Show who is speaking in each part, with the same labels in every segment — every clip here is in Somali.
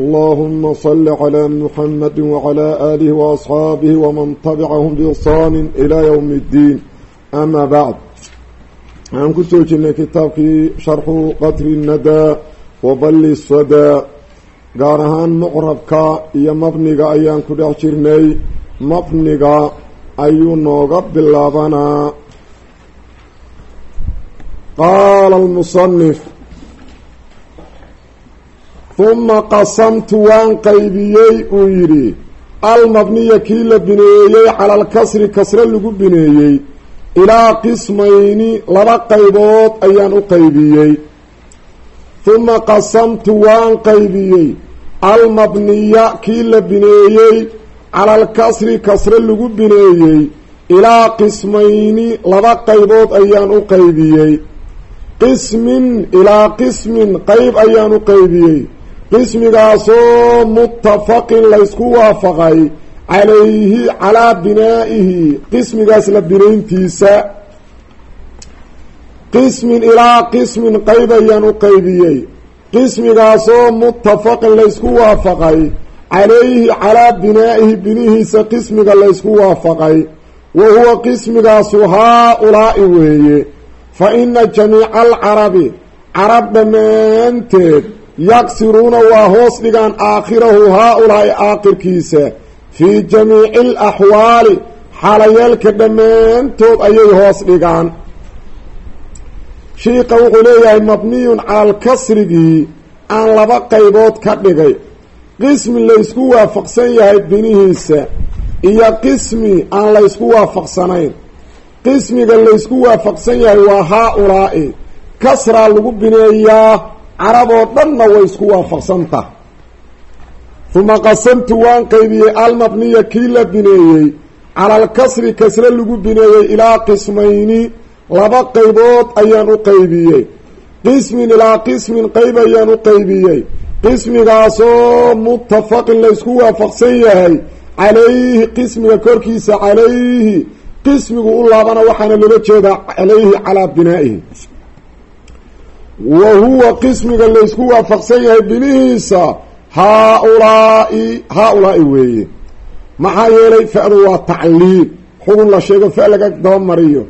Speaker 1: اللهم صل على محمد وعلى آله وأصحابه ومن تبعهم بإحسان إلى يوم الدين أما بعد aan ku soo jirnay kitaabkii sharxu qatri nadaa wa balli sadaa gaar ahaan mucrabka iyo mabniga ayaan ku dhex jirnay mabniga ayuu nooga bilaabanaa qaala almusanif huma qasamtu waan qaybiyey uu yidhi almabniya kii la bineeyey cala alkasri kasre lagu bineeyey. Ilaa qismayni laba qaybood ayaan u qaybiyey. huma qasamtu waan qaybiyey almabniya kii la bineeyey cala alkasri kasre lagu bineeyey. Ilaa qismayni laba qaybood ayaan u qaybiyey. Qismin ilaa qismin qayb ayaan u qaybiyey qismigaasoo muttafaqin laysku waafaqay calayhi calaa binaa'ihi. Qismigaas la binayntiisa. Qismin ilaa qismin qayb ayaan u qaybiyey. Qismigaasoo muttafaqin laysku waafaqay calayhi calaa binaa'ihi binihiisa qismiga laysku waafaqay. Wa huwa qismigaasu haa-ulaa'i weeye. Fa ina jamiica alcarabi carab dhammaanteed yagsiruuna waa hoos dhigaan aakhirahu haa-ulaa'i aakhirkiisa fii jamiici alaxwaali xaalayaalka dhammaantood ayay hoos dhigaan. Shiika wuxuu leeyahay mabniyun cala alkasrigii aan laba qaybood ka dhigay. Qismi laysku waafaqsan yahay binihiisa iyo qismi aan laysku waafaqsanayn. Qismiga laysku waafaqsan yahay waa haa-ulaa'i kasraa lagu bineeyaa carab oo dhanna way isku waafaqsantah uma qasamtu waan qaybiyey almabniya kii la bineeyey. Cala alkasri kasre lagu bineeyey ilaa qismayni. Laba qaybood ayaan u qaybiyey. Qismin ilaa qismin qayb ayaan u qaybiyey. Qismigaasoo muttafaqin laysku waafaqsan yahay. Calayhi qismiga korkiisa calayhi. Qismigu u laabana waxaana loola jeedaa calayhi calaa binaa'ihi wa huwa qismiga laysku waafaqsan yahay binihiisa haa-ulaa'i haa-ulaa'i weeye. Maxaa yeelay fa-du waa tacliil. Xugun la sheego fa laga dabamariyo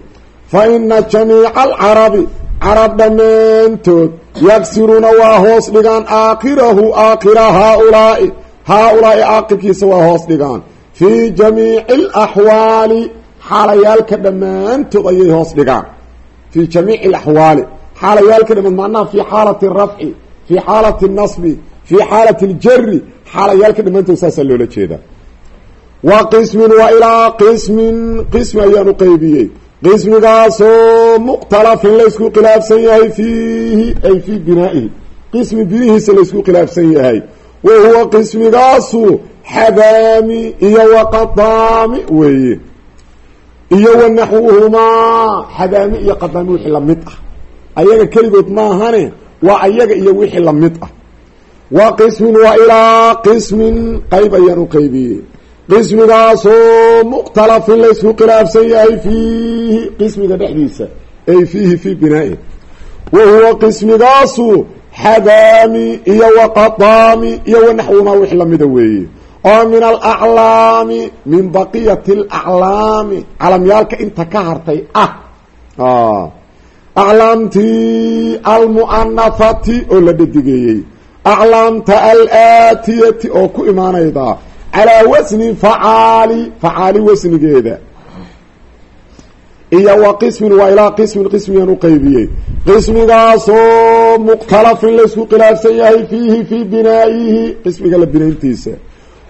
Speaker 1: fa ina jamiica alcarabi carab dhammaantood yagsiruuna waa hoos dhigaan aakhirahu aakhira haa-ulaa'i. Haa-ulaa'i aakhirkiisa waa hoos dhigaan. Fii jamiici alaxwaali xaalayaalka dhammaantood ayay hoos dhigaan. Fii jamiici alaxwaali xaalayaalka dhamaan macnaha fii xaalati rafci fii xaalati nasbi fii xaalati ljari xaalayaalka dhammaantood saasaa loola jeedaa. Wa qismin wa ilaa qismin qismi ayaan u qismigaasoo mukhtalafin laysku khilaafsan yahay fiihi ay fii binaa'ihi. Qismi binihiisa laysku khilaafsan yahay. Wa huwa qismigaasu xadaami iyo waqadaami weeye. Iyo wa naxwuhumaa xadaami iyo qadaami wixii la mid ah ayaga keligood maahane waa ayaga iyo wixii la mid ah. Wa qismin wa ilaa qismin qayb ayaan u qaybiyey. Qismigaasoo mukhtalafin laysku khilaafsan yahay fiihi qismiga dhexdiisa ay fiihi fii binaa'ihi wa huwa qismigaasu xadaami iyo waqadaami iyo wanaxwumaa wix lamida weeye. Oo min alaclaami min baqiyati alaclaami calamyaalka inta ka hartay ah aclaamtii almu'anafati oo la dhadigeeyey aclaamta alaatiyati oo ku imaanayda calaa wasni facaali facaali wasnigeeda iyo wa qismin waa ilaa qismin qismigan u qaybiyey qismigaasoo mukhtalafin laysku khilaafsan yahay fiihi fii binaa'ihi qismiga la binayntiisa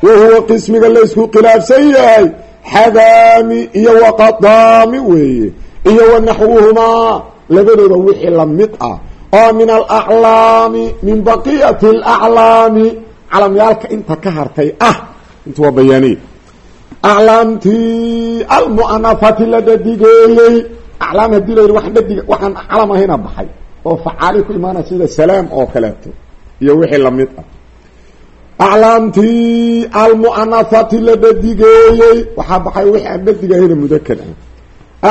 Speaker 1: wa huwa qismiga laysku khilaafsan yahay xadaami iyo waqadaami weeye iyo wa naxwuhumaa labadooda wixii la mid ah oo min alaclaami min baqiyati alaclaami. Calamyaalka inta ka hartay ah intu waa bayaaniye aclaamtii almu'anafati la dhadigeeyey aclaam haddii la yidhi waxaan dhadiga waxaan calam ahayna baxay oo facaali ku imaanaya sida salaam oo kaleeto iyo wixii la mid ah. Aclaamtii almu'anafati la dhadigeeyey waxaa baxay wixii aan dhadig ahayna mudakar ah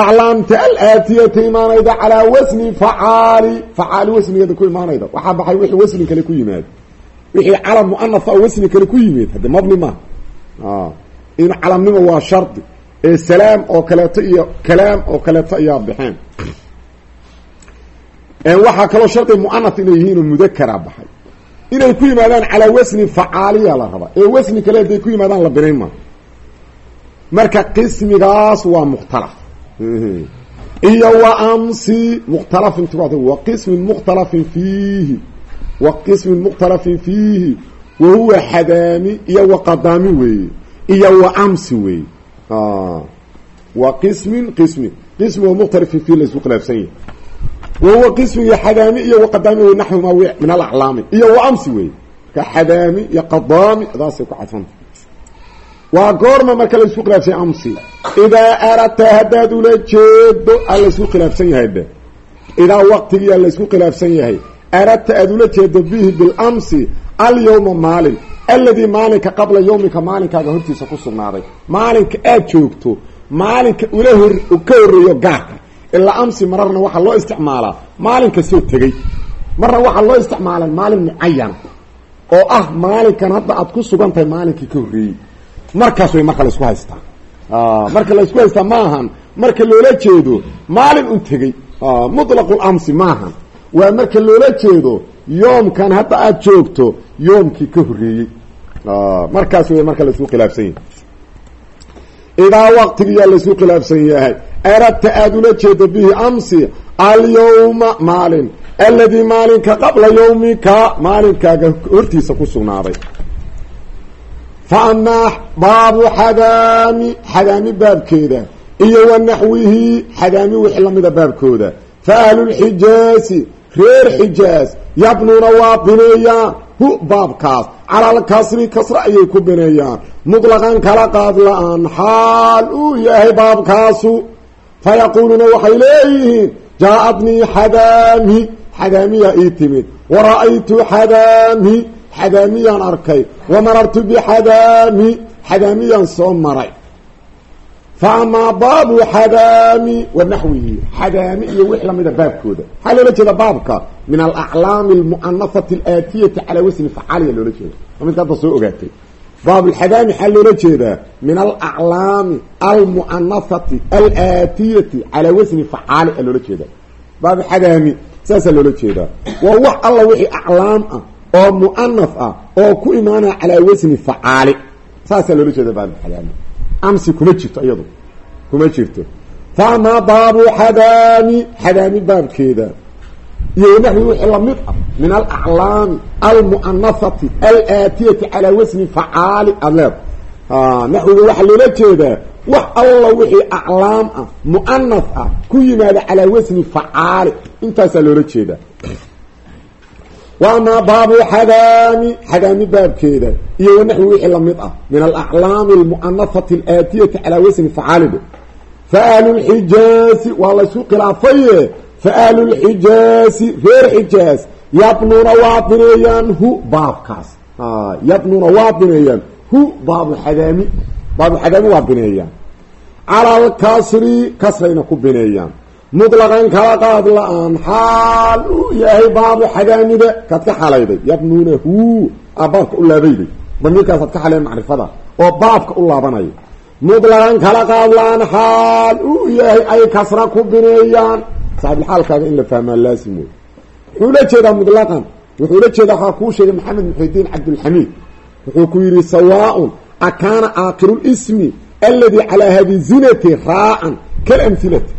Speaker 1: aclaamta alaatiyata imaanayda calaa wasni facaali facaali wasnigeeda ku imaanayda waxaa baxay wixii wasni kale ku yimaad wixii calam mu'anafa oo wasni kale ku yimid hadde mabni maaha in calamnimo waa shardi ee salaam oo kaleeto iyo kalaam oo kaleeto ayaa baxeen waxaa kaloo shardi mu'anaf inay yihiin oo mudakara baxay inay ku yimaadaan calaa wasni facaaliya la rabaa ee wasni kale hadday ku yimaadaan la binayn marka qismigaas waa mukhtalaf iyo wa amsi mukhtalafin ti wa qismin mukhtalafin fiihi wa qismin mukhtalafin fiihi wa huwa xadaami iyo wa qadaami weeye iyo wa amsi weeye. Wa qismin qismin. Qismi wa mukhtalafin fiihi laysu khilaafsan yahay. Wa huwa qismiga xadaami iyo wa qadaami wey naxwuma min alaclaami. Iyo wa amsi weeye. Marka xadaami iyo qadaami daasay ku cadfanta waa goorma marka la isku khilaafsan amsi. Idaa aradta haddaad ula jeedo a laysku khilaafsan yahay de idaa waqtigiyaa laysku khilaafsan yahay. Aradta aada ula jeedo bihi bilamsi alyawma maalin. Alladii maalinka qabla yawmika maalinkaaga hortiisa ku sugnaaday. Maalinka aad joogto maalinka ula hor ka horreeyo gaarka. Ilaa amsi mararna waxaa loo isticmaalaa. Maalinka soo tegey. Marna waxaa loo isticmaalaa maalin mucayan oo ah maalinkan hadda aad ku sugan tahay maalinkii ka horreeyey markaas way marka laysku haystaa. Marka laysku haystaa maahan. Marka loola jeedo maalin un tegey. Mutlaqul amsi maahan. Waa marka loola jeedo yoomkan hadda aada joogto yoomkii ka horreeyey. Markaas wey marka laysku khilaafsan yahay. Idaa waqtigiyaa laysku khilaafsan yahay. Aradta aada ula jeedo bihi amsi alyawma maalin. Alladii maalinka qabla yawmika maalinkaaga hortiisa ku sugnaaday fa amaa baabu xadaami xadaami baabkeeda iyo wa naxwihi xadaami wixii lamida baabkooda fa ahlulxijaasi reer xijaas yabnuuna waa bineeyaan hu baabkaas calalkasri kasra ayay ku bineeyaan mutlaqan kala qaad la'aan xaal uu yahay baabkaasu fa yaquuluuna waxay leeyihiin jaa-adnii xadaami xadaamiyaa ii timid wa ra'aytu xadaami xadaamiyaan arkay. Wa marartu bixadaami xadaamiyaan soo maray. Fa amaa baabu xadaami wa naxwihi xadaami iyo wix lamida baabkooda. Maxaa loola jeeda baabka min alaclaami almu'anafati alaatiyati calaa wasni facaaliya loola jeeda waa midka hadda soo ogaatay. Baabulxadaami maxaa loola jeedaa min alaclaami almu'anafati alaatiyati calaa wasni facaali a loola jeeda baabxadaami saasaa waa wax alla wixii aclaam ah oo mu'anaf ah oo ku imaanaya calaa wasni facaali. Saasaa loola jeeda baabxadaami amsi kuma jirto iyadu. Kuma jirto. Faamaa baabu xadaami xadaami baabkeeda. Iyo naxwi wixii la mid ah min alaclaami almu'anafati alaatiyati calaa wasni facaali. Aada leeda naxwiga waxaa loola jeedaa wax alla wixii aclaam ah mu'anaf ah ku yimaada calaa wasni facaali. Intaasaa loola jeedaa wa amaa baabu xadaami xadaami baabkeeda iyo wanaxwi wixii la mid ah min alaclaami almu'anafati alaatiyati calaa wasni facaalibe fa ahlulxijaasi waa laysu khilaafaye fa ahlulxijaasi reer xijaas yabnuuna waa bineeyaan hu baabkaas. Yabnuuna waa bineeyaan hu baabuxadaami baabuxadaami waa bineeyaan cala alkasri kasrayna ku bineeyaan mutlaqan kala qaad la'aan xaal uu yahay baabu xadaamida kaad ka xalayday yabnuuna hu a baabka u laabayday damiirkaasaad ka xaleen macrifada oo baabka u laabanaya mutlaqan kala qaad la'aan xaal uu yahay ay kasra ku bineeyaan saabilxaalkaaga in la fahmaa laasim wey wuxuu la jeedaa mutlaqan wuxuu la jeedaa waxaa kuu sheegay maxamed muxidiin cabdulxamiid wuxuu ku yidhi sawaaun akaana lismi aladi calaa hadi raacan kalamhilati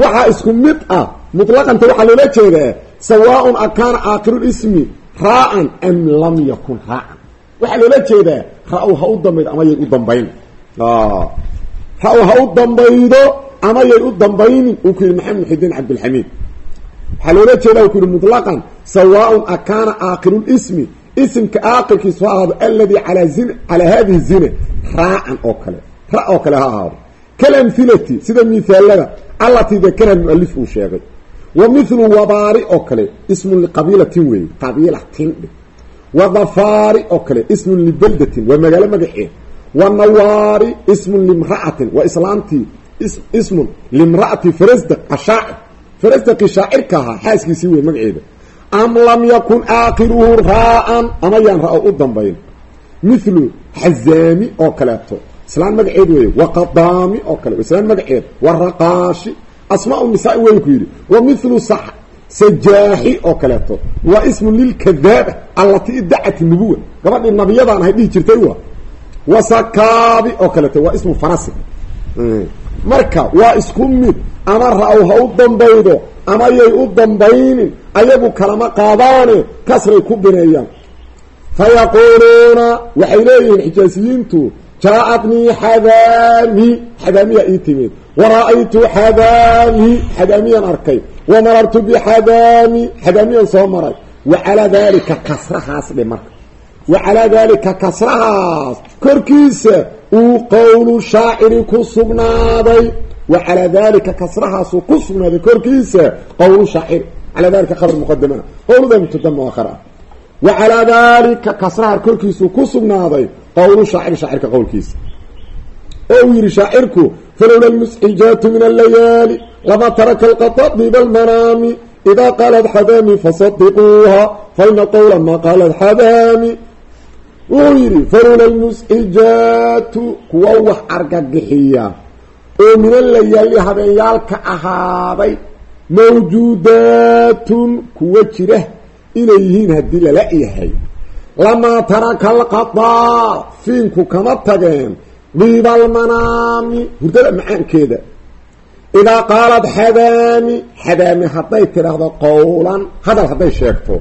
Speaker 1: waxaa isku mid ah mutlaqanta waxaa loola jeedaa sawaaun akaana aakiru lismi raacan am lam yakun raacan waxaa loola jeedaa ra-w ha u dambaydo ama yay u dambayn. Ra-w ha u dambaydo ama yay u dambaynin uu ku yidhi maxamed muxidiin cabdilxamiid waxaa loola jeeda u ku yihi mutlaqan sawaaun akaana aakiru lismi isimka aakirkiisu ha ahaado aladi alaa zin calaa hadihi zina raacan oo kale. Ra oo kale ha ahaado kalamhilati sida mihaalada allatii dakara mualif uu sheegay. Wa mithlu wabaari oo kale ismun liqabiilatin weeye qabiilatin wa dafaari oo kale ismun libaldatin waa magaalo magaceed wa nawaari ismun limra'atin waa islaantii ismun limra'ati farasdaq ashaacir. Farasdaqii shaacirka ahaa xaaskiisii wey magaceeda. Am lam yakun aakhiruhu raa'an ama yaan ra'o u dambayn. Mithlu xazaami oo kaleeto islaan magaceed weeye wa qadaami oo kale. Islaan magaceed wa raqaashi. Asmaa nisaa weyn ku yidhi wa mithlu sajaaxi oo kaleeto. Waa ismun lilkadaaba allati idacat nubuwa gabadhii nabiyadaan ahay dhihi jirtay wa sakaabi oo kaleeto waa ismu farasi. Marka waa isku mid ama ra'ow ha u dambaydo ama yay u dambaynin ayagu kalama qaadaane kasray ku bineeyaan. Fayaquuluuna waxay leeyihiin xijaasiyiintu jaa-adnii xadaami xadaamiya ii timid wara-aytu xadaami xadaamiyan arkay wamarartu bixadaami xadaamiyan soo maray wa calaa daalika kasrahaas dhe marka wa calaa daalika kasrahaas korkiisa uu qowlu shaaciri ku sugnaaday wa calaa daalika kasrahaasuu ku sugnaaday korkiisa qowlu shaaciri calaa dalika khabar wa calaa daalika kasraha korkiisuu ku sugnaaday qowlu shaaciri shaacirka qowlkiisa. Oo uu yihi shaacirku falowla lmusxijaatu min allayaali lama taraka alqatadiba almanaami idaa qaalat xadaami fasadiquuha faina qowla ma qaalat xadaami wuxuu yidhi falowla lmusxijaatu kuwa wax argagixiya oo min allayaali habeenyaalka ahaaday mawjuudaatun kuwa jira inay yihiin haddii lala yahay lamaa taraka alqadaa fiinku kama tageen diiba almanaami hurdada macaankeeda. Idaa qaalat xadaami xadaami hadday tidhaahdo qowlan hadal hadday sheegto.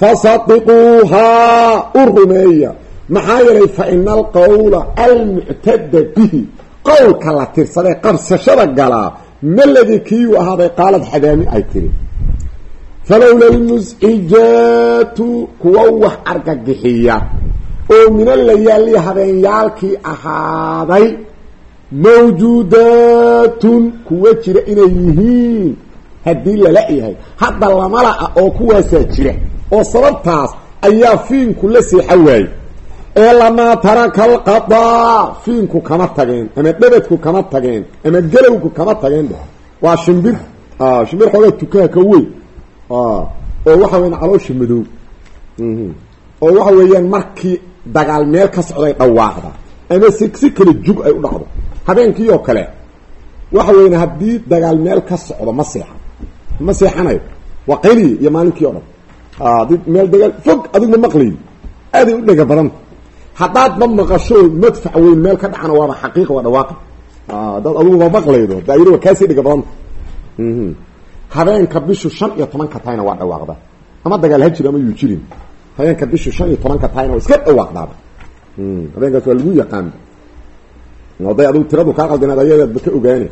Speaker 1: Fasadiquuhaa u rumeeya. Maxaa yeelay fa ina alqowla almuctada bihi qowlka la tirsadee qabsashada galaa maladii kiiyuu ahaaday qaalad xadaami ay tiri falowla lmusxijaatu kuwa wax argagixiya oo mina layaali habeenyaalkii ahaaday mawjuudaatun kuwa jira inay yihiin haddii lala yahay hadda lamala ah oo kuwaasaa jira oo sababtaas ayaa fiinku la seexa waayey ee lamaa taraka alqadaa fiinku kama tageen ama dhebadku kama tageen ama gelowku kama tageen waa shimbir shimbir xoogaa tukaha ka weyn oo waxa weyan caloosha madow. Oo waxa weeyaan markii dagaal meel ka socday dhawaaqda ama si kale jug ay u dhacdo. Habeenkii oo kale waxa weyan haddii dagaal meel ka socdo ma seexan. Ma seexanayo. Waa qayliyi iyo maalinkii o dhan. Hadii meel dagaal fog adigma maqlayi aaday u dhega badanta haddaad ma maqasho madfac weyn meel ka dhacana waaba xaqiiqa waa dhawaaqi dad adiguba maqlaydo daayir waa kaasii dhega badanta habeenka bishu shan iyo tobanka tahayna waa dhawaaqda. Ama dagaal ha jiro ama yuu jirin. Habeenka bishu shan iyo tobanka tahayna iska dhawaaqdaaba habeenkaas waa lagu yaqaan. Oday adugu tiradu kaa qaldinaad ayadaadba ka ogaane.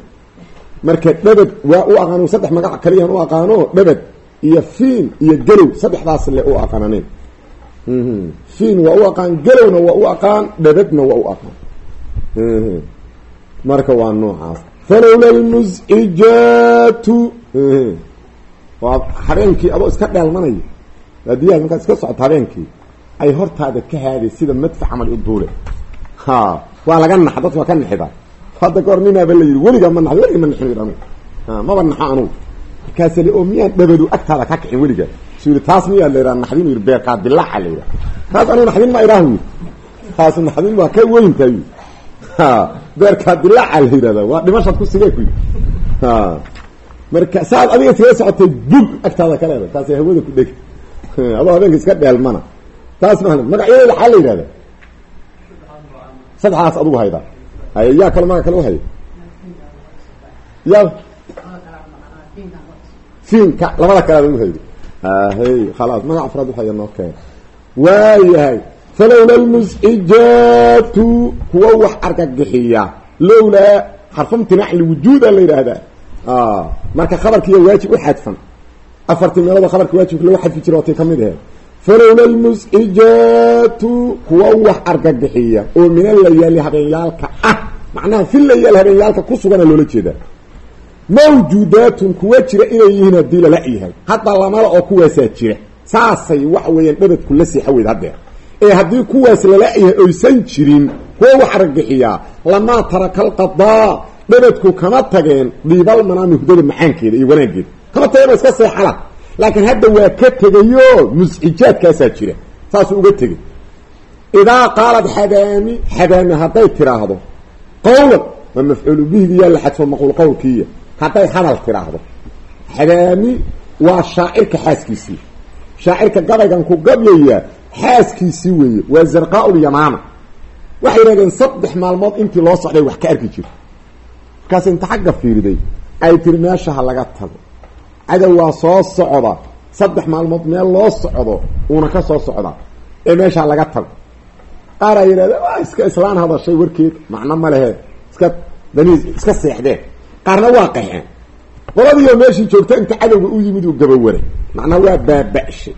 Speaker 1: Marka dhebed waa u aqaano saddex magac kaliyan u aqaano dhebed iyo fiin iyo gelow saddexdaas le u aqaananeen fiin waa u aqaan gelowna waa u aqaan dhebedna waa u aqaan. Marka waa noocaas falowla lmusxijaatu waa habeenkii adoo iska dheelmanaya baadiyaha markaad iska socoto habeenkii. Ay hortaada ka haaday sida madfac camal u duule ha waa laga naxa dadka waa ka naxida. Hadda kahor ninaaba la yidhi weligaa ma naxdo weliga ma naxin anugu maba naxo anugu. Markaasa le oo miyaan dhabadu agtaada ka kicin weligaa su yidhi taas miyaa la yidhaha naxdin yidhi beerkaa dilaaxa la yidhaha. Taas waa ka weyntaa beerkaa dilaaca la yidhahda waa dhimashaad ku sigee ku yidhi. Ha marka saad adiga iskaga socotay bug agtaada ka leeda taasay hawada ku dheg adoo habeenka iska dheelmana taas maana magacyadeeda xaa la yidhahda saddexdaas adugu hayda hay yaa kale maga kale uhaya ya fiinka labada kale ad uhayda hay khalaas magac afraad uhaya noo keen. Waayahay falowla lmusxijaatu kuwa wax argagixiya lowlaa xarfamtinaac liwujuuda la yidhaahdaa marka khabarkiiya waajib u xadfan afartii meelood khabarka waajibka lagu xadfi jira watay ka mid aheed falowla lmusxijaatu kuwa wax argagixiya oo mina layaali habeenyaalka ah macnaha filayaal habeenyaalka ku sugana loola jeedaa mawjuudaatun kuwa jira inay yihiin haddii lala yahay hadda lamala oo kuwaasaa jira saasay waxa weeyaan dhabadku la weyd haddeer ee haddii kuwaas lala yahay oysan jirin kuwa wax argagixiyaa lamaa taraka alqadaa dhabadku kama tageen dhiibal manaami hudada macaankeeda iyo wanaaggeeda. Kama tageen iska seexala. Laakiin hadda waa ka tegayo musxijaadkaasaa jira. Saasuu uga tegay idaa qaalad xadaami xadaami hadday tiraahdo qawlan waa mafcuulu bihigiyaa la xadfo maquul qowlkiiya. Hadday hadal tiraahdo xadaami waa shaacirka xaaskiisii. Shaacirka gabaygan ku gabyaya xaaskiisii weeye waa zarqaa-ulyamaama waxay yidhahdeen saddex maalmood intii loo socday wax ka arki jiro. Markaas inta xagga fiiriday ay tiri meesha ha laga tago. Cadow waa soo socda. Saddex maalmood meel loo socdo uuna ka soo socdaa ee meesha ha laga tago. Qaar ay yidhahdeen waa iska islaan hadashay warkeed. Macno ma lehe iska dani iska seexdeen. Qaarna waa qaxeen qoladiioo meeshii joogta inta cadowga u yimid uu gabawaray macnaa waa baaba-shay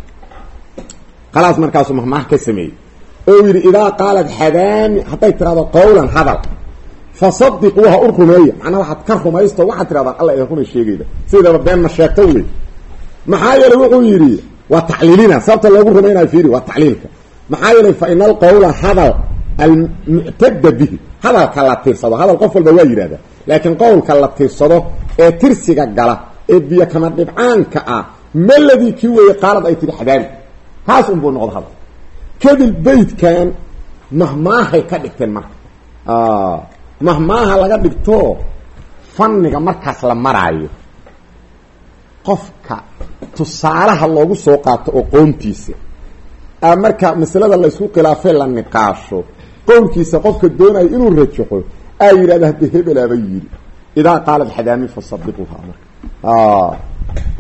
Speaker 1: khalaas markaasuu mahmaah ka sameeyey. Oo yidhi idaa qaalad xadaami hadday tirahdo qawlan hadal. Fasadiquu ha u rumeeya macnaa waxaad ka rumaysto waxaad tirahdaan alla idin runa sheegayda sideedaba been ma sheegto wey maxaa yeelay wuxuu yidhi waa tacliilina. Sababta loogu rumaynayo fiiri waa tacliilka. Maxaa yeelay fa ina alqawla hadal almuctada bihi. Hadalka la tirsado hadal qof walba waa yidhahda laakiin qowlka la tirsado ee tirsiga gala ee biyo kama dhibcaanka ah maladii kii weeye qaalad ay tihi xadaami taas unbuu noqdo hadal kadib beydkan mahmaahay ka dhigteen marka mahmaaha laga dhigto fanniga markaas la maraayo. Qofka tusaalaha loogu soo qaato oo qoontiisa. Marka masalada la isku khilaafay la niqaasho. Qowlkiisa qofka doonayo inuu rajaxo aa yidhahda hadda hebelaaba yidhi idaa qaalad xadaami fasadiquuha marka.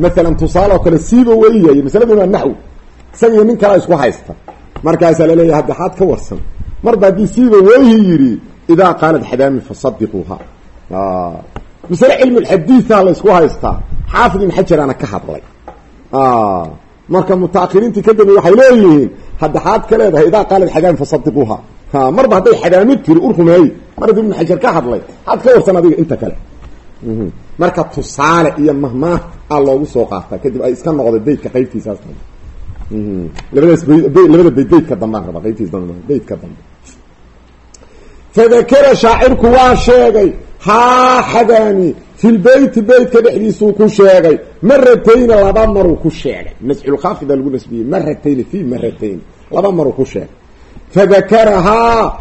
Speaker 1: Maalan tusaale oo kale siiba weyyayo masaladuna waa naxw isaga iyo nin kalea isku haysta. Markaasaa la leeyahay hadda xaad ka warsan. Marba haddii siiba weyhi yidhi idaa qaalad xadaami fasadiquuha masale cilmi lxadiiha la isku haystaa xaafid ibn xajaraana ka hadlay. Marka mutaakiriintii ka dambe waxay leeyihiin hadda ka leedahay idaa qaalad xadaami fasadiquuha marba hadday xadaami tiri u rumeey mar haddii ibn xajar ka hadlay xaad ka warsan adiga inta kale. Marka tusaale iyo mahmaah a loogu soo qaataa kadib ay iska noqday beydka qaybtiisaas labadaas labada bayd beydka dambaan raba qaybtiis dambe beydka dambe fadakara shaacirku waa sheegay haa xadaami fi lbeyti beytka dhexdiisuu ku sheegay maratayni laba maruu ku sheegay. Nasculkhaafida lagu nasbiyey maratayni fi maratayni laba maruu ku sheegay. Fadakara haa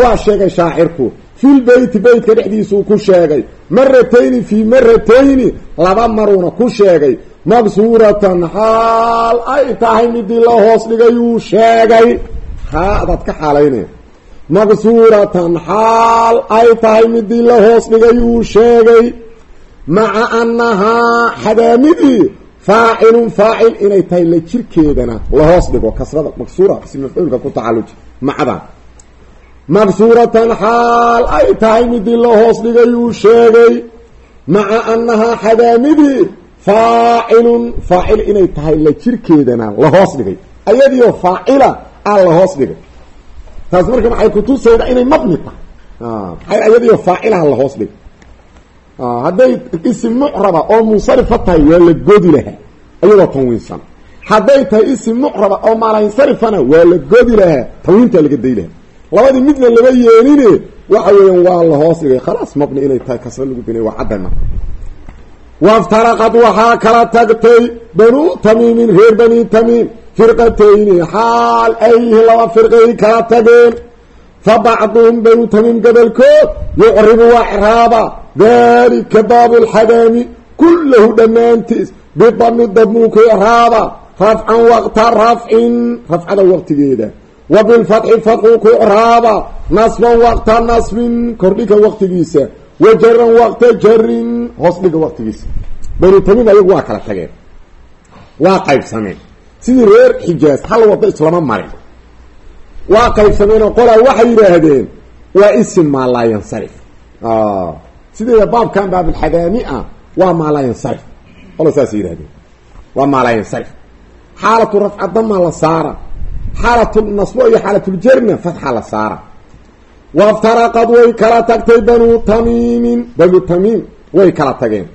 Speaker 1: waa sheegay shaacirku fi lbeyti beytka dhexdiisuu ku sheegay maratayni fii maratayni laba maruuna ku sheegay maqsuuratan xaal ay tahay midii la hoos dhigayuu sheegay. Haa adaad ka xaalaynaya maqsuuratan xaal ay tahay midii la hoos dhigayuu sheegay. Maca annahaa xadaamidii faacilun faacil inay tahay la jirkeedana la hoos dhigo. Kasrada maqsuura si mafcuulka ku tacalluji macdan maqsuuratan xaal ay tahay midii la hoos dhigayuu sheegay. Maca annahaa xadaamidii faacilun faacil inay tahay la jirkeedana la hoos dhigay. Ayadiio faacila aa la hoos dhigay. Taas marka maxay kutusayda inay mabni tahay? Maxay ayadiio faacilaha la hoos dhigay. Hadday isim mucraba oo munsarifa tahay waa la godi lahaa. Iyadoo tanwiinsan. Hadday tahay isim mucraba oo maalayinsarifana waa la godi lahaa. Tanwiintaa laga day lahaa. Labadii midna lama yeeline waxa weeyaan waa la hoos dhigay. Khalaas mabni inay tahay kasra lagu binay waa cadday marka waftaraqad waxaa kala tagtay banuu tamiimin reer bani tamiim firqatayni xaal ay yihiin laba firqay kala tageen fa bacduhum banuu tamiim gobolkood yucribu waa ciraaba dalika baabu lxadaami kullahu dhammaantiis bidami damuu ku icraaba rafcan waqta rafcin rafcada waqtigeeda wa bilfatxi fatxuu ku icraaba nasban waqta nasbin waqtigiisa wa jaran waqta jarin hoos dhiga waqtigiisa banu tamiim ayagu waa kala tageen waa qaybsameen sidii reer xijaas hal wado islama marin waa qaybsameenoo qolaa waxay yidhaahdeen waa isim maa laa yansarif sideeda baabkan baabilxadaami ah waa maa laa yansarif qola saasay yidhahdeen waa maa laa yansarif xaalatu rafca damaa la saara xaalatu nasbo iyo xaalatuljarna fatxa la saara waftaraqad way kala tagtay banuu tamiimin banuu tamiim way kala tageen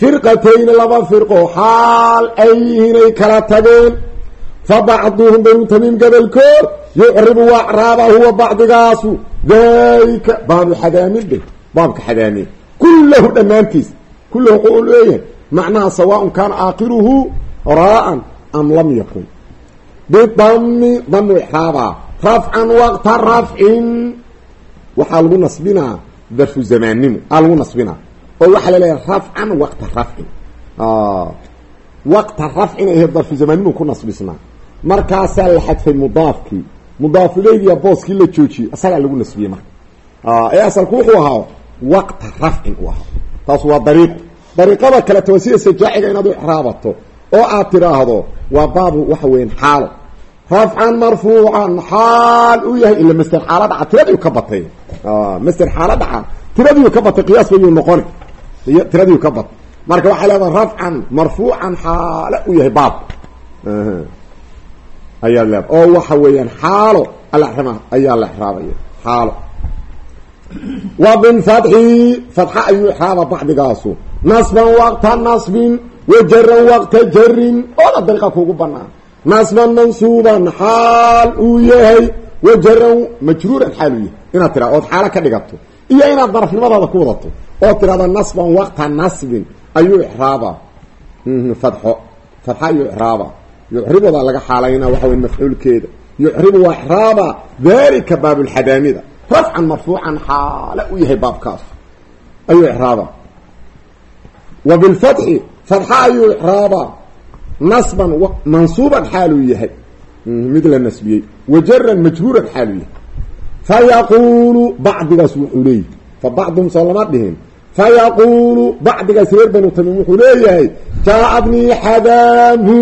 Speaker 1: firqatayni laba firqo xaal ay yihiinay kala tageen fa bacduhum banuu tamiim gobolkood yucribu wacraaba huwa bacdigaasu dalika baabu xadaamin dhe baabka xadaamin kullahu dhammaantiis kullahu wuxuu leeyahay macnaha sawaaءn kaana aakiruhu raa'an am lam yakun bidami damu ixraaba rafcan waqta rafcin waxaa lagu nasbinaa darfu zamaannimo aa lagu nasbinaa oo waxaa la leeyahay rafcan waqta rafcin waqta rafcin ahe darfu zamaannimo ku nasbisnaa markaasaa la xadfay mudaafkii. Mudaafuleydiya booskii la joojiyey. Isagaa lagu nasbiyey marka. Ee asalku wuxuu ahaa waqta rafcin u ahaa. Taas waa dariiqo dariiqada kaleto waa sida sajaaciga inaad u ixraabato oo aad tidhaahdo waa baabu waxa weyan xaalo rafcan marfuucan xaal u yahay ila master xaalo dhaca tiradiiu ka batay. Master xaalo dhaca tiradiiu ka batay qiyaas bayuu noqoni tiradiiu ka batay. Marka waxay leedahay rafcan marfuucan xaalo u yahay baab. Ayaad leeda oo waxa weeyaan xaalo alrama ayaa la ixraabaya xaalo. Wa bilfatxi fatxa ayuu ixraaba bacdigaasu nasban waqta nasbin wajaran waqta jarin ooda dariiqa kuugu nasban mansuuban xaal uu yahay wajaran majruuran xaal uu yahay. Inaad tira ood xaalo ka dhigato. Iyo inaad darafnimadaada ku wadato. Oo tirahda nasban waqta nasbin ayuu ixraaba fatxo fatxa ayuu ixraaba yucribada laga xaalayna waxa wey mafcuulkeeda. Yucribu waa ixraaba dalika baabulxadaamida rafcan marfuucan xaale u yahay baabkaas. Ayuu ixraaba wa bilfatxi fatxa ayuu nasban mansuuban xaaluu yahay. Mid la nasbiyey. Wajaran majruuran xaaluu yahay. Fayaquulu bacdigaas wuxuu leeyahy fa bacduhum soo lama dhihin. Fayaquulu bacdigaas reer banu tamiim wuxuu leeyahay jaa-adnii xadaamu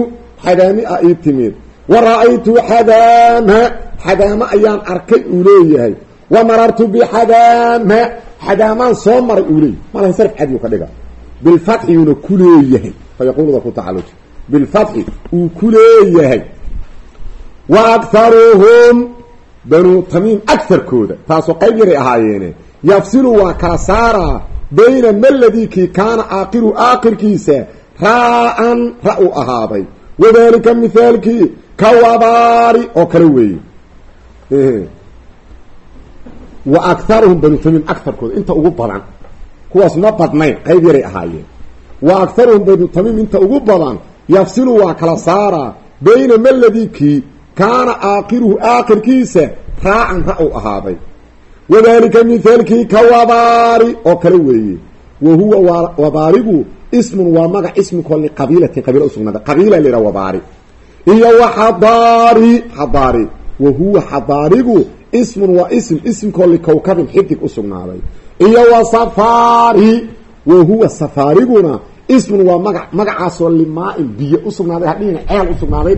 Speaker 1: xadaami a ii timid. Wa ra'aytu xadaama. Xadaamo ayaan arkay uu leeyahay. Wa marartu bixadaama xadaamaan soo maray uu leeyahay. Malaha sarf cadiyu ka dhiga ku tacaluj bilfatxi uu ku leeyahay. wa akharuhum banuu tamiim agarkooda taasoo qayb yaray ahaayeene yafsilu waa kala saaraa bayna maladikii kaana aakiru aakirkiisa raa-an ra u ahaaday wadalika mithaalkii ka wabaari oo kale weeye wa akharuhum banu tamiim agarkooda inta ugu badan kuwaas ma badnayn qayb yaray ahaayeen wa akharuhum banu tamiim inta ugu badan yafsilu waa kala saaraa bayna maladikii kaana aakiruhu aakirkiisa raacan ra u ahaaday wadalika mithaalkii ka wabaari oo kale weeye. Wa huwa wabaarigu ismun waa magac ismikoo liqabiilatin qabiila usugnaada qabiila la yidhaha wabaari. Iyo wa xadaari xadaari. Wa huwa xadaarigu ismun waa ism ismikoo likowkabin xidig usugnaaday iyo wa safaari wa huwa safaariguna ismun waa maga magacaasoo limaain biyo usugnaaday hadhihin ceel usugnaaday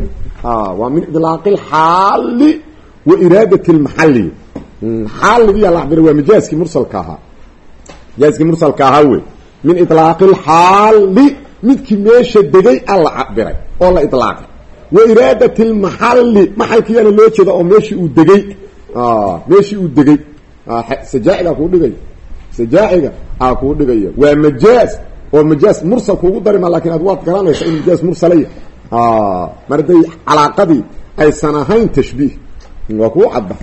Speaker 1: waa min idlaaqi lxaali wa iraadati lmaxali xaaligiya la cabira waa majaaskii mursalka ahaa. Majaaskii mursalka ahaa wey. Min ilaaqi lxaali midkii meesha degay a la cabiray oo la ilaaqay wa iraadati lmaxali maxalkiyaana loo jeeda oo meeshii uu degay. Meeshii uu degay. Sajaaciga kuu dhigaya sajaaciga aa kuu dhigaya waa majaaz oo majaaz mursal kuugu darima laakiin ad waad garanaysa in majaaz mursalaya mar haday calaaqadii aysan ahayn tashbiih. Waa kuu cadba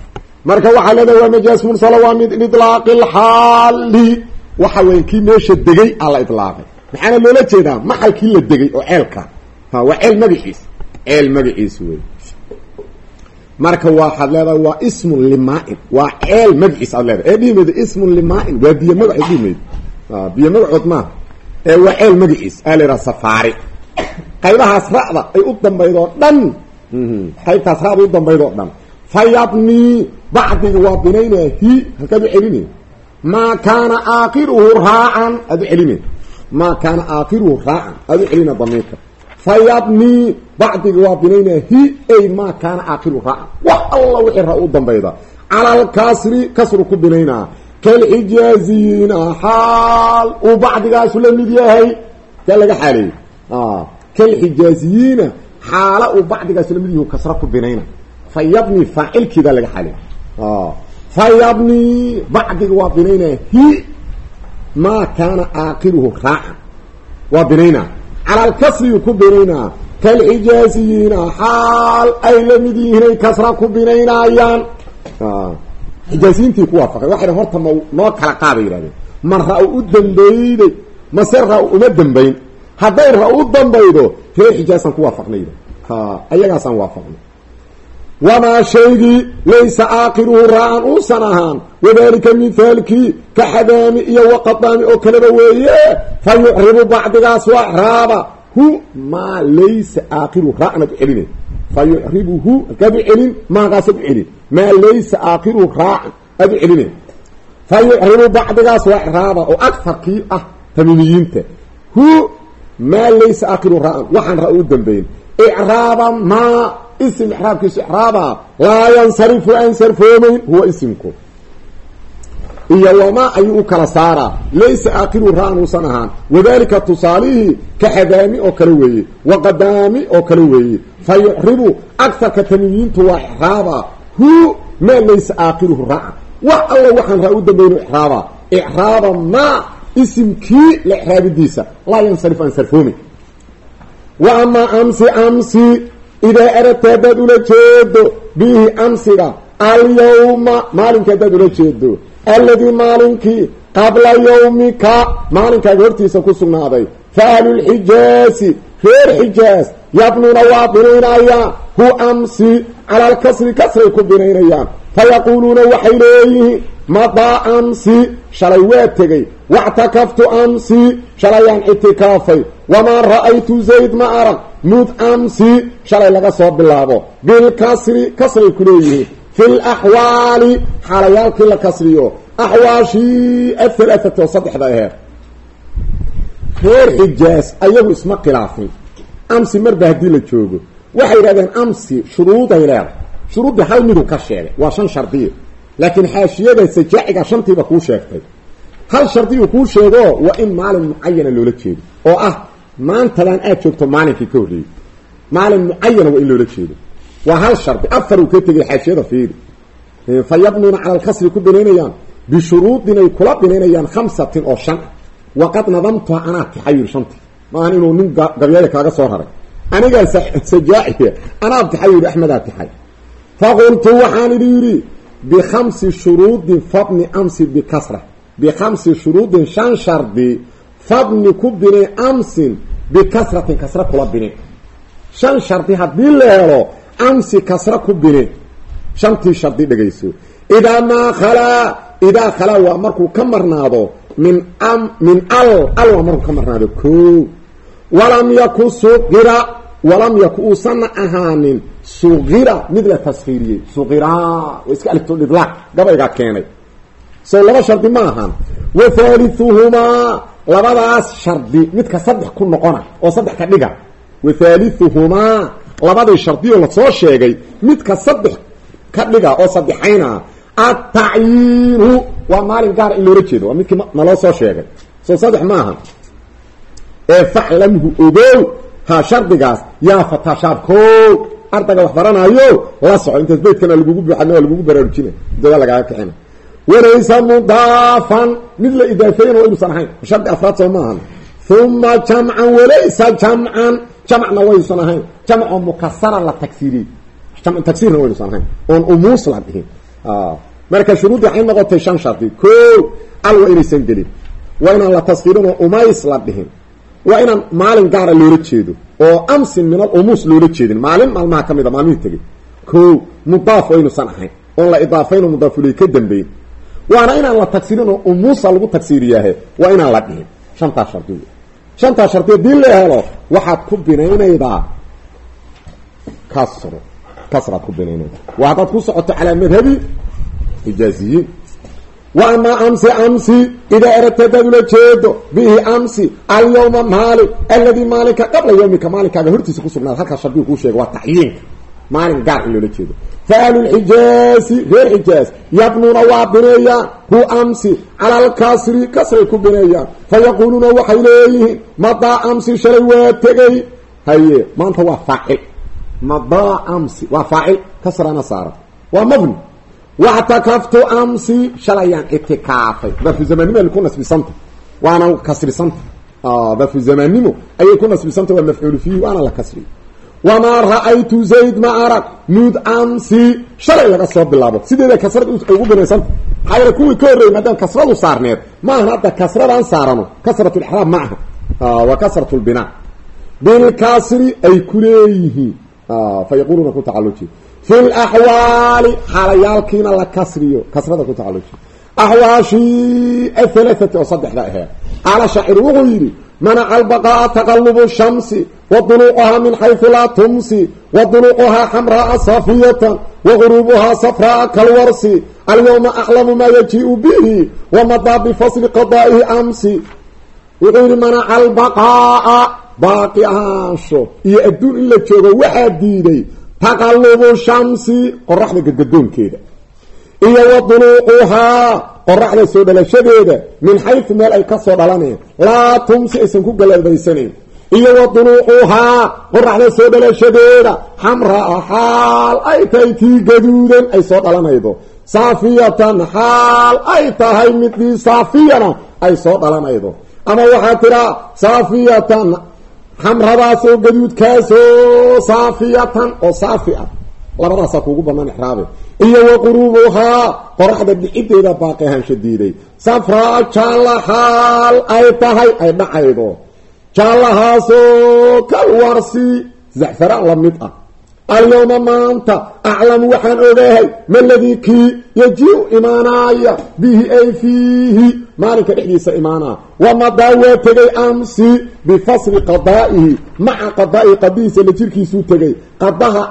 Speaker 1: marka waxaa leedahay waa majaaz mursala waa min ilaaqi lxaali waxa weya kii meesha degay aa la ilaaqay maxaana loola jeedaa maxalkii la degay oo ceelka. Waa ceel magaciis. Ceel magaciis wey marka waxaad leedahay waa ismun limaain. Waa ceel magaciis aad leedahay. Ee dhihimeeda ismun limaain. Waa biyo magac dhihimeeda biyo magacood ee waa ceel magaciis aa la yidhaha safaari. Qaybahaas ra'da ay u dambayd oo dhan qaybtaas ra'da u dambayd oo dhan. Fayadnii bacdiga waa binaynaa hi. Halkaad u celinay maa kaana aakiruhu raacan aad u celinay maa kaana aakiruhu raacan aad u celina damiirka. Fayadnii bacdiga waa binaynaa hi. Ay maa kaana aakiruhu raacan wax alla wixii ra u dambayda. Cala alkasri kasru ku binaynaa kalxijaaziyiina xaal uu bacdigaasu la mid yahay kaa laga xaaleeyey kalxijaaziyiina xaala uu bacdigaasu la mid yahu kasra ku binayna fayadni faacilkiibaa laga xaaleeyey fayabni bacdiga waa binaynaa hi maa kaana aakiruhu raacan waa binaynaa cala alkasriyu ku binaynaa kalxijaaziyiina xaal ay la mid yihiinay ku binaynaayaan xijaaziyiintii ku waafaqay. Waxay dhan horta ma noo kala qaabay yidhahdeen. Ma ra- u dambayday mase ra- uma dambayn. Hadday ra- u dambaydo reer xijaasaan ku waafaqnay yidhah ayagaasaan waafaqnay. Wamaa shaygii laysa aakiruhu raacan uusan ahaan. Wadalika mithaalkii ka xadaami iyo waqadaami oo kaleba weeye fa yucribu bacdigaas waa raaba. Hu maa laysa aakiruhu raacnad u celina fa yucribuhu halkaad u celin maagaasad u celin maa laysa aakiruhu raacan aad u celina fa yucribu bacdigaas waa raaba oo akarkii ah tamiimiyiinta hu maa laysa aakiruhu raacan waxaan ra- u dambeyn icraaba maa ism ixraabkiisu ixraaba laa yansarifu aan sarfoomayn huwa isimku iyo wamaa ayuu u kala saaraa. Laysa aakiru ra'an uusan ahaan. Wadalika tusaalihii ka xadaami oo kale weeye waqadaami oo kale weeye. Fa yucribu agarka tamiyiintu waa ixraaba. Hu maa laysa aakiruhu ra'an. Wax alla waxaan raa u dambayno ixraaba. Icraaba maa isimkii la ixraabidiisa. Laa yansarif aan sarfoomayn wa amaa amsi amsi idaa aradta haddaad ula jeedo bihi amsiga alyawma maalinka haddaad ula jeedo alladii maalinkii qabla yawmika maalinkaaga hortiisa ku sugnaaday fa ahlulxijaasi reer xijaas yabnuuna waa binaynayaan hu amsi cala alkasri kasray ku binaynayaan fayaquuluuna waxay leeyihiin madaa amsi shalay waa tegey wactakaftu amsi shalayaan ictikaafay wamaa ra'aytu zayd ma arag mud amsi shalay laga soo bilaabo bilkasri kasray ku leeyihiin fi laxwaali xaalayaalkii la kasriyo. Axwaashii ahalaaati oo saddexda aheed reer xijaas ayagu isma khilaafin. Amsi marba haddii la joogo. Waxay yidhahdeen amsi shuruuday leedahay. Shuruuddii hal miduu ka sheegay. Waa shan shardiya laakiin xaashiyada sajaaciga shantiiba kuu sheegtay. Hal shardiyuu kuu sheego waa in maalin mucayana loola jeedo. Oo ah maantadan aad joogto maalinkii ka horreeyey. Maalin mucayana waa in loola jeedo waa hal shardi. Afar uu ka tegay xaashiyada fiiri fa yabnuuna cala alkasri ku binaynayaan. Bishuruudin ay kula binaynayaan khamsatin oo shan. Ah waqad nadamtuha anaa tixay yidhi shantii. Maahan inuu nin gabyaaya kaaga soo raray. Anigaa sajaaciya. Anaa tixay yidhi axmedaa tixay faqultu waxaan idhi yidhi bikhamsi shuruudin fadni amsi bikasra bikhamsi shuruudin shan shardi fadni ku binay amsin bikasratin kasra kula bine shan shardi amsi kasra ku bine shantii shardi dhegayso. Idaa maa khalaa idaa khalaa waa markuu ka marnaado min am min al al waa markuu ka marnaado ko walam yaku suqira walam yaku uusanna ahaanin suqira mid la taskiiriyey suqiraa waa iska aliftoidlaaq gabaygaa keenay. So laba shardi ma ahan. Wa haaliuhumaa labadaas shardi midka saddex ku noqona oo saddex ka dhiga. Wa haaliuhumaa labadii shardioo la soo sheegay midka saddex ka dhiga oo saddexayna atacyiinu waa maalin gaara in loola jeedo waa midkii naloo soo sheegay. Soo saddex ma aha. Ee faclamhu ogow ha shardigaas yaa fatashaabko ardayga wax baranaayo la soco. Intaas beydkana lagugu buuxana waa lagugu baraarujina dada lagaaga kixina walaysa mudaafan mid la idaafeeyana waa inuusan ahayn. Shardi afraad soo ma ahan uma jamcan walaysa jamcan jamcna wayuusan ahayn. Jamcoo mukasara la tagsiiriyey tagsiirna waynuusan ahayn. Oon umuus la dhihin. Marka shuruuddi waxay noqotay shan shardi ko al waa inaysan gelin waa inaan la taskiirin oo umays la dhihin. Waa inaan maalin gaara loola jeedo. Oo amsin min al umuus loola jeedin. Maalin maalmaha ka mid a maalmihii tegey ko mudaaf waa inuusan ahayn oon la idaafayn oo mudaafuley ka dambeyn. Waana inaan la tagsiirin oo umuusa lagu tagsiiriyaahe waa inaan la dhihin. Shantaas shardi shantaas shardi haddii la helo waxaad ku binaynaydaa kasro kasraad ku binaynaydaa waa haddaad ku socoto calaa madhabi ijaaziyiin wa amaa amsi amsi idaa aradta hadaad ula jeedo bihi amsi alyawma maalin alladii maalinka qabla yawmika maalinkaaga hortiisa ku sugnaada halkaas shardigu kuu sheega waa taxyiinka maalin gaar in loola jeedo. Fa ahlulxijaasi reer xijaas yabnuuna waa bineeyaan hu amsi cala alkasri kasray ku bineeyaan fa yaquuluuna waxay leeyihiin madaa amsi shalay waa tegey. Haye maanta waa faacil. Madaa amsi waa faacil. Kasrana saaran waa mabni. Wactakaftu amsi shalayaan itikaafay. Darfu zamanimo ay ku nasbisanta. Waana kasrisanta darfu zamanimo ayay ku nasbisanta waa mafcuul fiihi waana la kasriy wamaa ra'aytu zayd ma arag nuud amsi shalay laga soo bilaabo sideeda kasrad ugu binaysanta maxaa yeele kuwii ka horreeyay maadaama kasradu saarneed ma ahan hadda kasradaan saarano kasrat lixraab ma aha waa kasrat lbinaa bilkasri ay ku leeyihiin fa yaquluuna ku tacaluji fi laxwaali xaalayaalkiina la kasriyo kasrada ku tacaluji axwaashii ahalaaati oo saddexda aheed qaala shaaciru wuxuu yidhi manaca albaqa'a taqalubu shamsi wa duluuquhaa min xaysu laa tumsi wa duluuquhaa xamraaa safiyatan wa guruubuhaa safraaa kalwarsi alyawma aclamu maa yajiiu bihi wamadaa bifasli qadaa'ihi amsi wuxuu yidhi manaca albaqaa'a baaqi ahaansho iyo adduun in la joogo waxaa diiday taqalubu shamsi qoraxda gadgadoonkeeda iyo wa duluuquhaa qoraxda soo dhalashadeeda min xaysu meel ay ka soo dhalaneen laa tumsi aysan ku galabaysanayn iyo wa qoraxda soo dhalashadeeda xamraa xaal ay tahay tii gaduudan ay soo dhalanaydo. Saafiyatan xaal ay tahay midii saafiyana ay soo dhalanaydo. Ama waxaa tiraa saafiyatan xamradaasoo gaduudkaasoo saafiyatan oo saafi ah. Labadaasaa kuugu banaan ixraabe iyo wa qoraxda dhicideeda baaqi ahaansha diiday safraa jaalla xaal ay tahay ay dhacaydo. Jaallahaasoo kal warsi zacfaraan la mid ah. Alyawma maanta aclamu waxaan ogahay maladii kii yaji-u imaanaaya bihi ay fiihi maalinka dhexdiisa imaanaa. Wamadaa waa tegay amsi bifasli qadaa'ihi maca qadaa'ihi qadihiisa la jirkiisuu tegay. Qadaha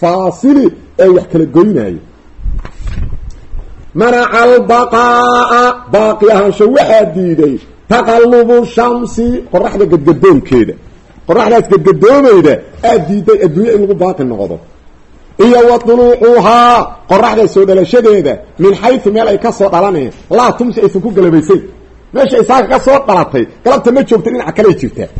Speaker 1: alfaasili ee wax kala goynaayo manaca albaqaa'a baaqi ahaansho waxaa diiday taqalubu shamsi qoraxda gadgadoonkeeda. Qoraxdaas gadgadoomayda aad diiday adduunya in lagu baaqi noqdo. Iyo wa duluuquhaa qoraxda soo dhalashadeeda min xaysu meel ay ka soo dhalaneen. Laa tumsi aysan ku galabaysayn. Meesha ay saaka ka soo dhalatay galabta ma joogta dhinac kaley jirtaa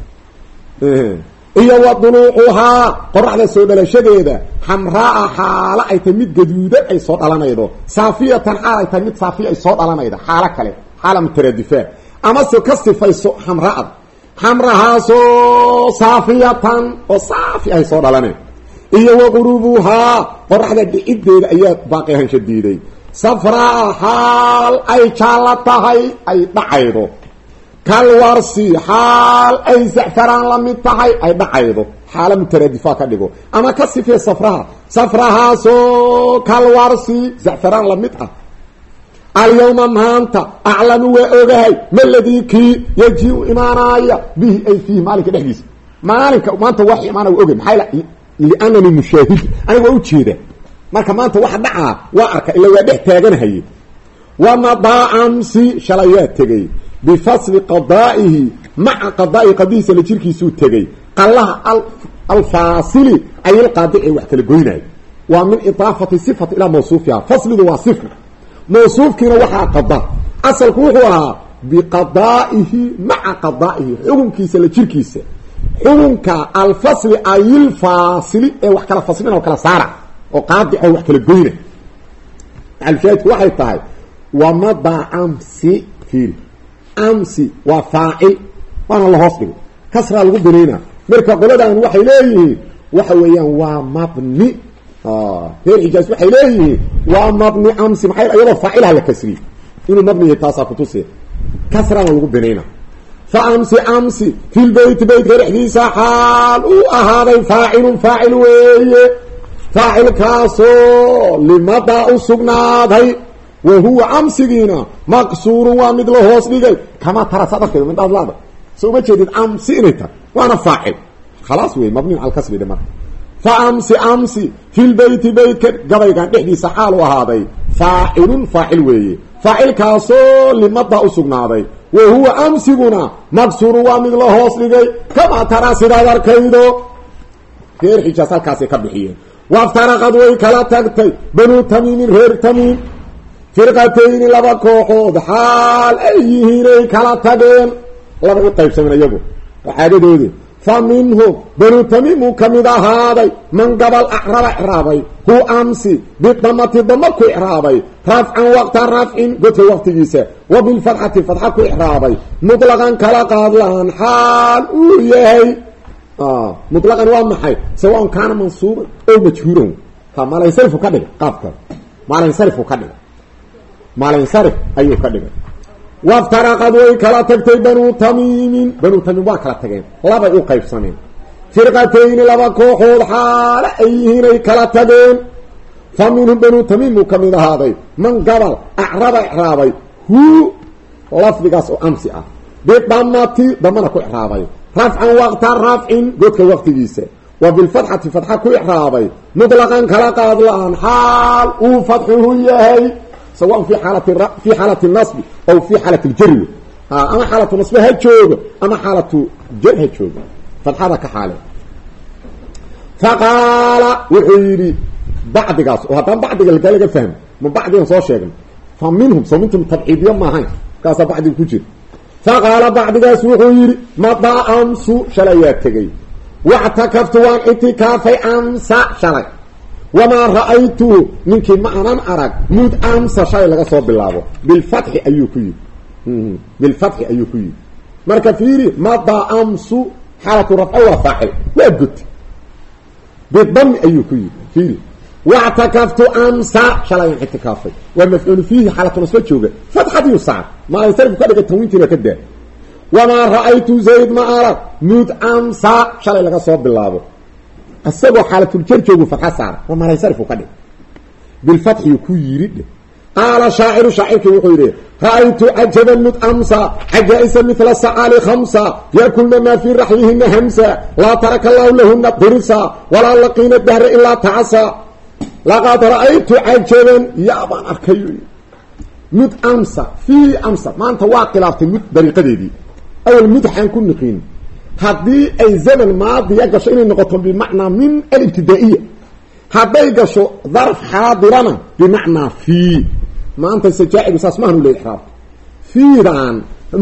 Speaker 1: iyo wa duluuquhaa qoraxda soo dhalashadeeda xamraa xaalo ay tahay mid gaduudan ay soo dhalanaydo. Saafiyatan xaal ay tahay mid saafiya ay soo dhalanayda xaalo kale xaala mutaradifaa. Amase ka sifayso xamraada xamrahaasoo saafiyatan oo saafi ay soo dhalaneen iyo wa qurubuhaa qoraxda dhicideeda ayaa baaqi ahaansha diiday safraa xaal ay jaallo tahay ay dhacaydo kalwarsi xaal ay zacfaraan la mid tahay ay dhacaydo. Xaala mutaradifaa ka dhigo. Ama ka sifee safraha. Safrahaasoo kalwarsi zacfaraan la mid ah. Alyawma maanta aclamu waa ogahay maladii kii yaji-u imaanaaya? Bihi ay fiihi maalinka dhexdiisa. Maalinka maanta wax imaana waa ogay maxaa lianani mushaahid. Aniga waa ujeeda marka maanta waxa dhacaa waa arka ila waa dhex taaganahaye wamadaa amsi shalayaa tegay bifasli qadaa'ihi maca qadaa'ihi qadihiisa la jirkiisuu tegay qallaha alfaasili ayilqaadici wax kala goynaayo waa min idaafati sifati ilaa mawsuufiha faslidu waa sifa mawsuufkiina waxaa qada asalku wuxuu ahaa biqadaa'ihi maca qadaa'ihi xukunkiisa la jirkiisa xukunka alfasli ayilfaasili ee wax kala faslina oo kala saara oo qaadico wax kala amsi waa faacil waana la hoos dhigay. Kasraa lagu binaynaa marka qoladan waxay leeyihiin waxa weeyaan waa mabni. Reer xijaas waxay leeyihiin waa mabni amsi. Maxay iyadoo faacilaha la kasriyey inuu mabni yahay taasaa kutusiya kasraana lagu binayna fa amsi amsi. Fi lbeyti beytka dhexdiisa xaal uu ahaaday faacilun faacil weeye. Faacilkaasoo limadaa u sugnaaday wa huwa amsigiina maqsuurun waa mid la hoos dhigay. Kamaa tara saa darteed midhaad laada so uma jeedid amsi inay tahay. Waana faacil. Khalaas wey mabniun cala kasri dhe marka fa amsi amsi fi lbeyti beytka gabaygan dhexdiisa xaal u ahaaday. Faacilun faacil weeye. Faacilkaasoo limadaa u sugnaaday. Wa huwa amsiguna maqsuurun waa mid la hoos dhigay. Kamaa taraa sidaad arkaydo? Reer xijaas halkaasay ka bixiyeen. Waftaraqad way kala tagtay. Banuu tamiimin reer tamiim firqatayni laba kooxood xaal ay yihiinay kala tageen. Laba u qaybsameen iyagu. Caadadoodi fa minhum banu tamiim uu ka mid ahaaday man gabal acraba icraabay hu amsi bidamati dama ku icraabay rafcan waqta rafcin godka waqtigiisa wa bilfatxati fatxa ku icraabay mutlaqan kala qaadlaan xaal uu yahay. Mutlaqan waa maxay? Sawaon kaana mansuuban o majhuuran. Ha maalinsarifu ka dhigay qaabka maalinsarifu ka dhigay maalinsarif ayuu ka dhigay. Waftaraqad way kala tagtay banu tamiimin. Banu tamiim waa kala tageen. Labay u qaybsameen. Firqatayni laba kooxood xaale ay yihiin ay kala tageen. Fa minhum banu tamiim uu ka mid ahaaday. Man gabal acraba icraabay hu lafdigaas oo amsi ah. Bidamati damana ku icraabay rafcan waqta rafcin godka waqtigiisa. Wa bilfatxati fatxa ku icraabay mutlaqan kala qaad la'aan xaal uu fatxuhu yahay sawan fi xaalati nasbi aw fi xaalati ljari ama xaalatu nasbi ha joogo ama xaalatu jar ha joogo fatxada ka xaale faqaala wuxuu yidhi bacdigaas oo haddaan bacdiga lagaa laga fahmo ma bacdigan soo sheegna fa minhum soo mintum tabciidiyo maahayn kaasaa bacdiga ku jira faqaala bacdigaas wuxuu yidhi madaa amsu shalayaa tegay wactakaftu waan shalay wamaa ra'aytuhu ninkii ma anan arag mud amsa shalay laga soo bilaabo bilfatxi ayuu ku yidhi bilfatxi ayuu ku yidhi marka fiiri madaa amsu xaalatu rafco waa faacil waa goti bidami ayuu ku yidhi fiiri wactakaftu amsa shalayaan itikaafay waa mafcuulu fiihi xaalatu nasba jooga fatxadiyu saar maalinsarifku ka dhigay tanwiintiina ka daa wamaa ra'aytu zayd ma arag mud amsa shalay laga soo bilaabo isagoo xaalatuljar joogu fatxa saara waa maalinsarifu ka dhig. Bilfatxiyu ku yidhi qaala shaaciru shaacirkii wuxuu yidhi ra'aytu cajaban mud amsa cajaa-isa mila sacaali khamsa yakulna maa fii raxlihina hamsa laa taraka allahu lahuna dirisa walaa laqiina dahra ilaa tacasa. Laqad ra'aytu cajaban yaabaan arkay mud amsa fii amsa maanta waa khilaaftay mud dariiqadeedii. Awal mud xaan ku niqiin haddii ay zaman maadiya gasho inay noqoto bimacnaa min alibtidaa'iya. Hadday gasho darf xaadirana bimacnaa fii. Maanta sajaacigu saas maahan u leey ixraabka fiidan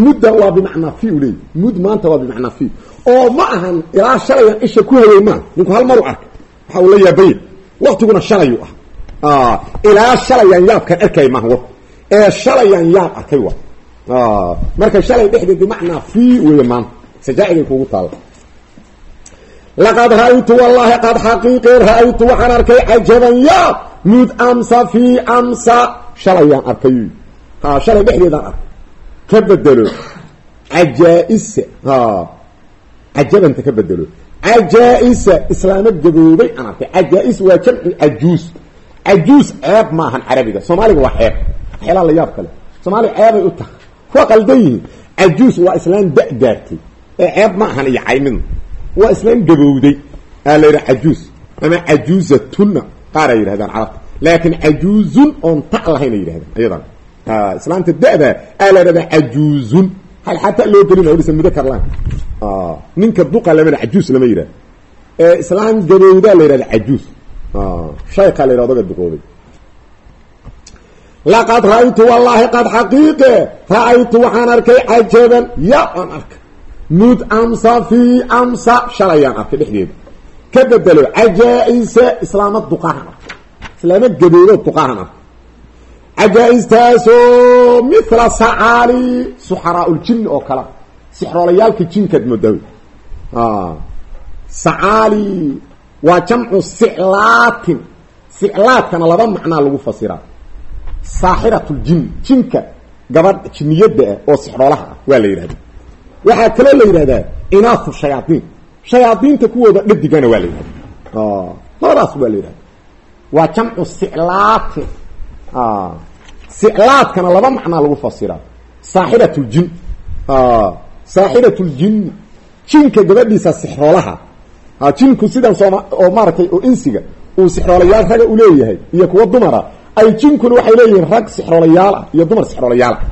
Speaker 1: muddan waa bimacnaa fi u mud maanta waa bimacnaa fi oo ma ahan ilaa shalayan isha ku hayey maa ninku hal maru arkay. Waxa uu la yaabaya waktiguna shalayu ah. Ilaa shalayaan yaabkan arkay maaha warku ee shalayaan yaab arkay wa marka shalay dhexdeed bimacnaa fi weeye maanta sajaacigay kugu taalla laqad ra'aytu wallaahi qad xaqiiqe ra'aytu waxaan arkay cajaban yaab mud amsa fii amsa. Shalayaan arkay. Ha shalay dhexdeedaan arkay. Ka bedelo. Cajaa-isa ha. Cajabanta ka bedelo. Cajaa-isa islaamo gaboobay aan arkay. Cajaa-is waa jamcu cajuus cajuus ceeb maahan carabiga soomaaliga waa ceeb. Waxyaalaha la kale. Soomaaliga ceebay u tahay. Qaldan yihiin. Cajuus waa islaan da- gaartay ee ceeb ma ahan iyo caymidna waa islaan gabowday. Aa la yidhaha cajuus. Ama cajuuzatunna qaar ay yidhahdaan carabta. Laakiin cajuuzun oon ta lahayn ay yidhahdaan ayadan islaamta da-da aa la yidhahdaa cajuuzun hal xataa loo gelina odhisa mudakar lahan ninka duqa lamana cajuus lama yidhahdo islaan gabowdaa la yidhahda cajuus. Shaykaa la yidhah odaga duqooday laqad ra'aytu wallaahi qad xaqiiqe ra'aytu waxaan arkay cajaban. Ya aan arkay mud amsa fii amsa shalayaan arkay dhexdeeda. Ka bedelo cajaa-isa islaama duqahan arkay islaamo gabowdo duqahan arkay cajaa-istaasoo mithla sacaali suxaraa-uljinni oo kale. Sixroolayaalka jinkaad moodaw sacaali waa jamcu siclaatin. Siclaadkana laba macnaa lagu fasiraa. Saaxiratuljin jinka gabadh jinniyadda ah oo sixroolaha ah waa la yidhahda waxaa kaloo la yidhahdaa inaafu shayaaiin shayaadiinta kuwooda dhadigana waa la yidhahda labadaas waa la yidhahda waa jamcu siclaatin siclaadkana laba macnaa lagu fasiraa. Saaxiratuljin saaxiratuljinni jinka gabadhiisa sixroolaha. Jinku sidan sooma oo maaratay oo insiga uu sixroolayaal raga u leeyahay iyo kuwa dumara ay jinkuna waxay leeyihiin rag sixroolayaal ah iyo dumar sixroolayaal ah.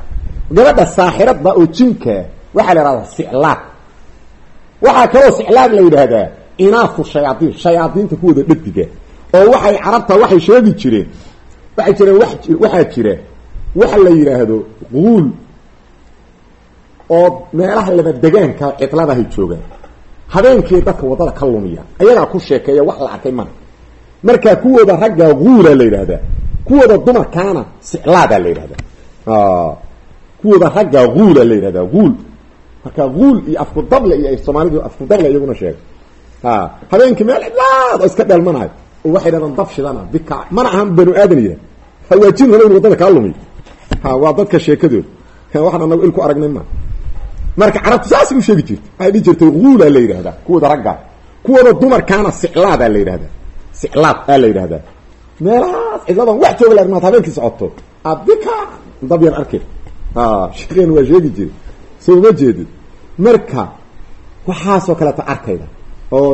Speaker 1: Gabadha saaxiradda oo jinka waxaa la yidhahdaa siclaad waxaa kaloo siclaad la yidhaahdaa inaafu shayaaiin shayaadiinta kuwooda dhadiga oo waxay carabta waxay sheegi jireen waxay jireen wa waxaa jira waxa la yidhaahdo quul oo meelaha lama degaanka cidladahay joogaan. Habeenkii dadka waddada ka lumiya ayagaa ku sheekeeya wax la arkay mana. Marka kuwooda ragga guula la yidhahdaa kuwooda dumarkaana siclaadaa la yidhahdaa kuwooda ragga guula la yidhahdaa guul marka guul iyo afku dable iyo soomaalidu afku dable iyaguna sheegay ha habeenkii meel cidlaad oo iska dheelmanayo oo waxay dhahdaan dab shidana bika mana ahan banu aadan yidhah hawaajin haba in waddada kaa lumiy ha waa dadka sheekadooda waxaan anagu il ku aragnay ma. Marka carabtu saasay u sheegi jirtay. Waxay dhihi jirtay guula la yidhahdaa kuwooda raggaa kuwooda dumarkaana siclaadaa la yidhahdaa siclaad aa la yidhahdaa meelahaas cidladan wax jooga la armaad habeenkii socoto abika dab yar arkay sheekeen waa sheegi jiray soo uma jeedid marka waxaasoo kaleeta arkayda. Oo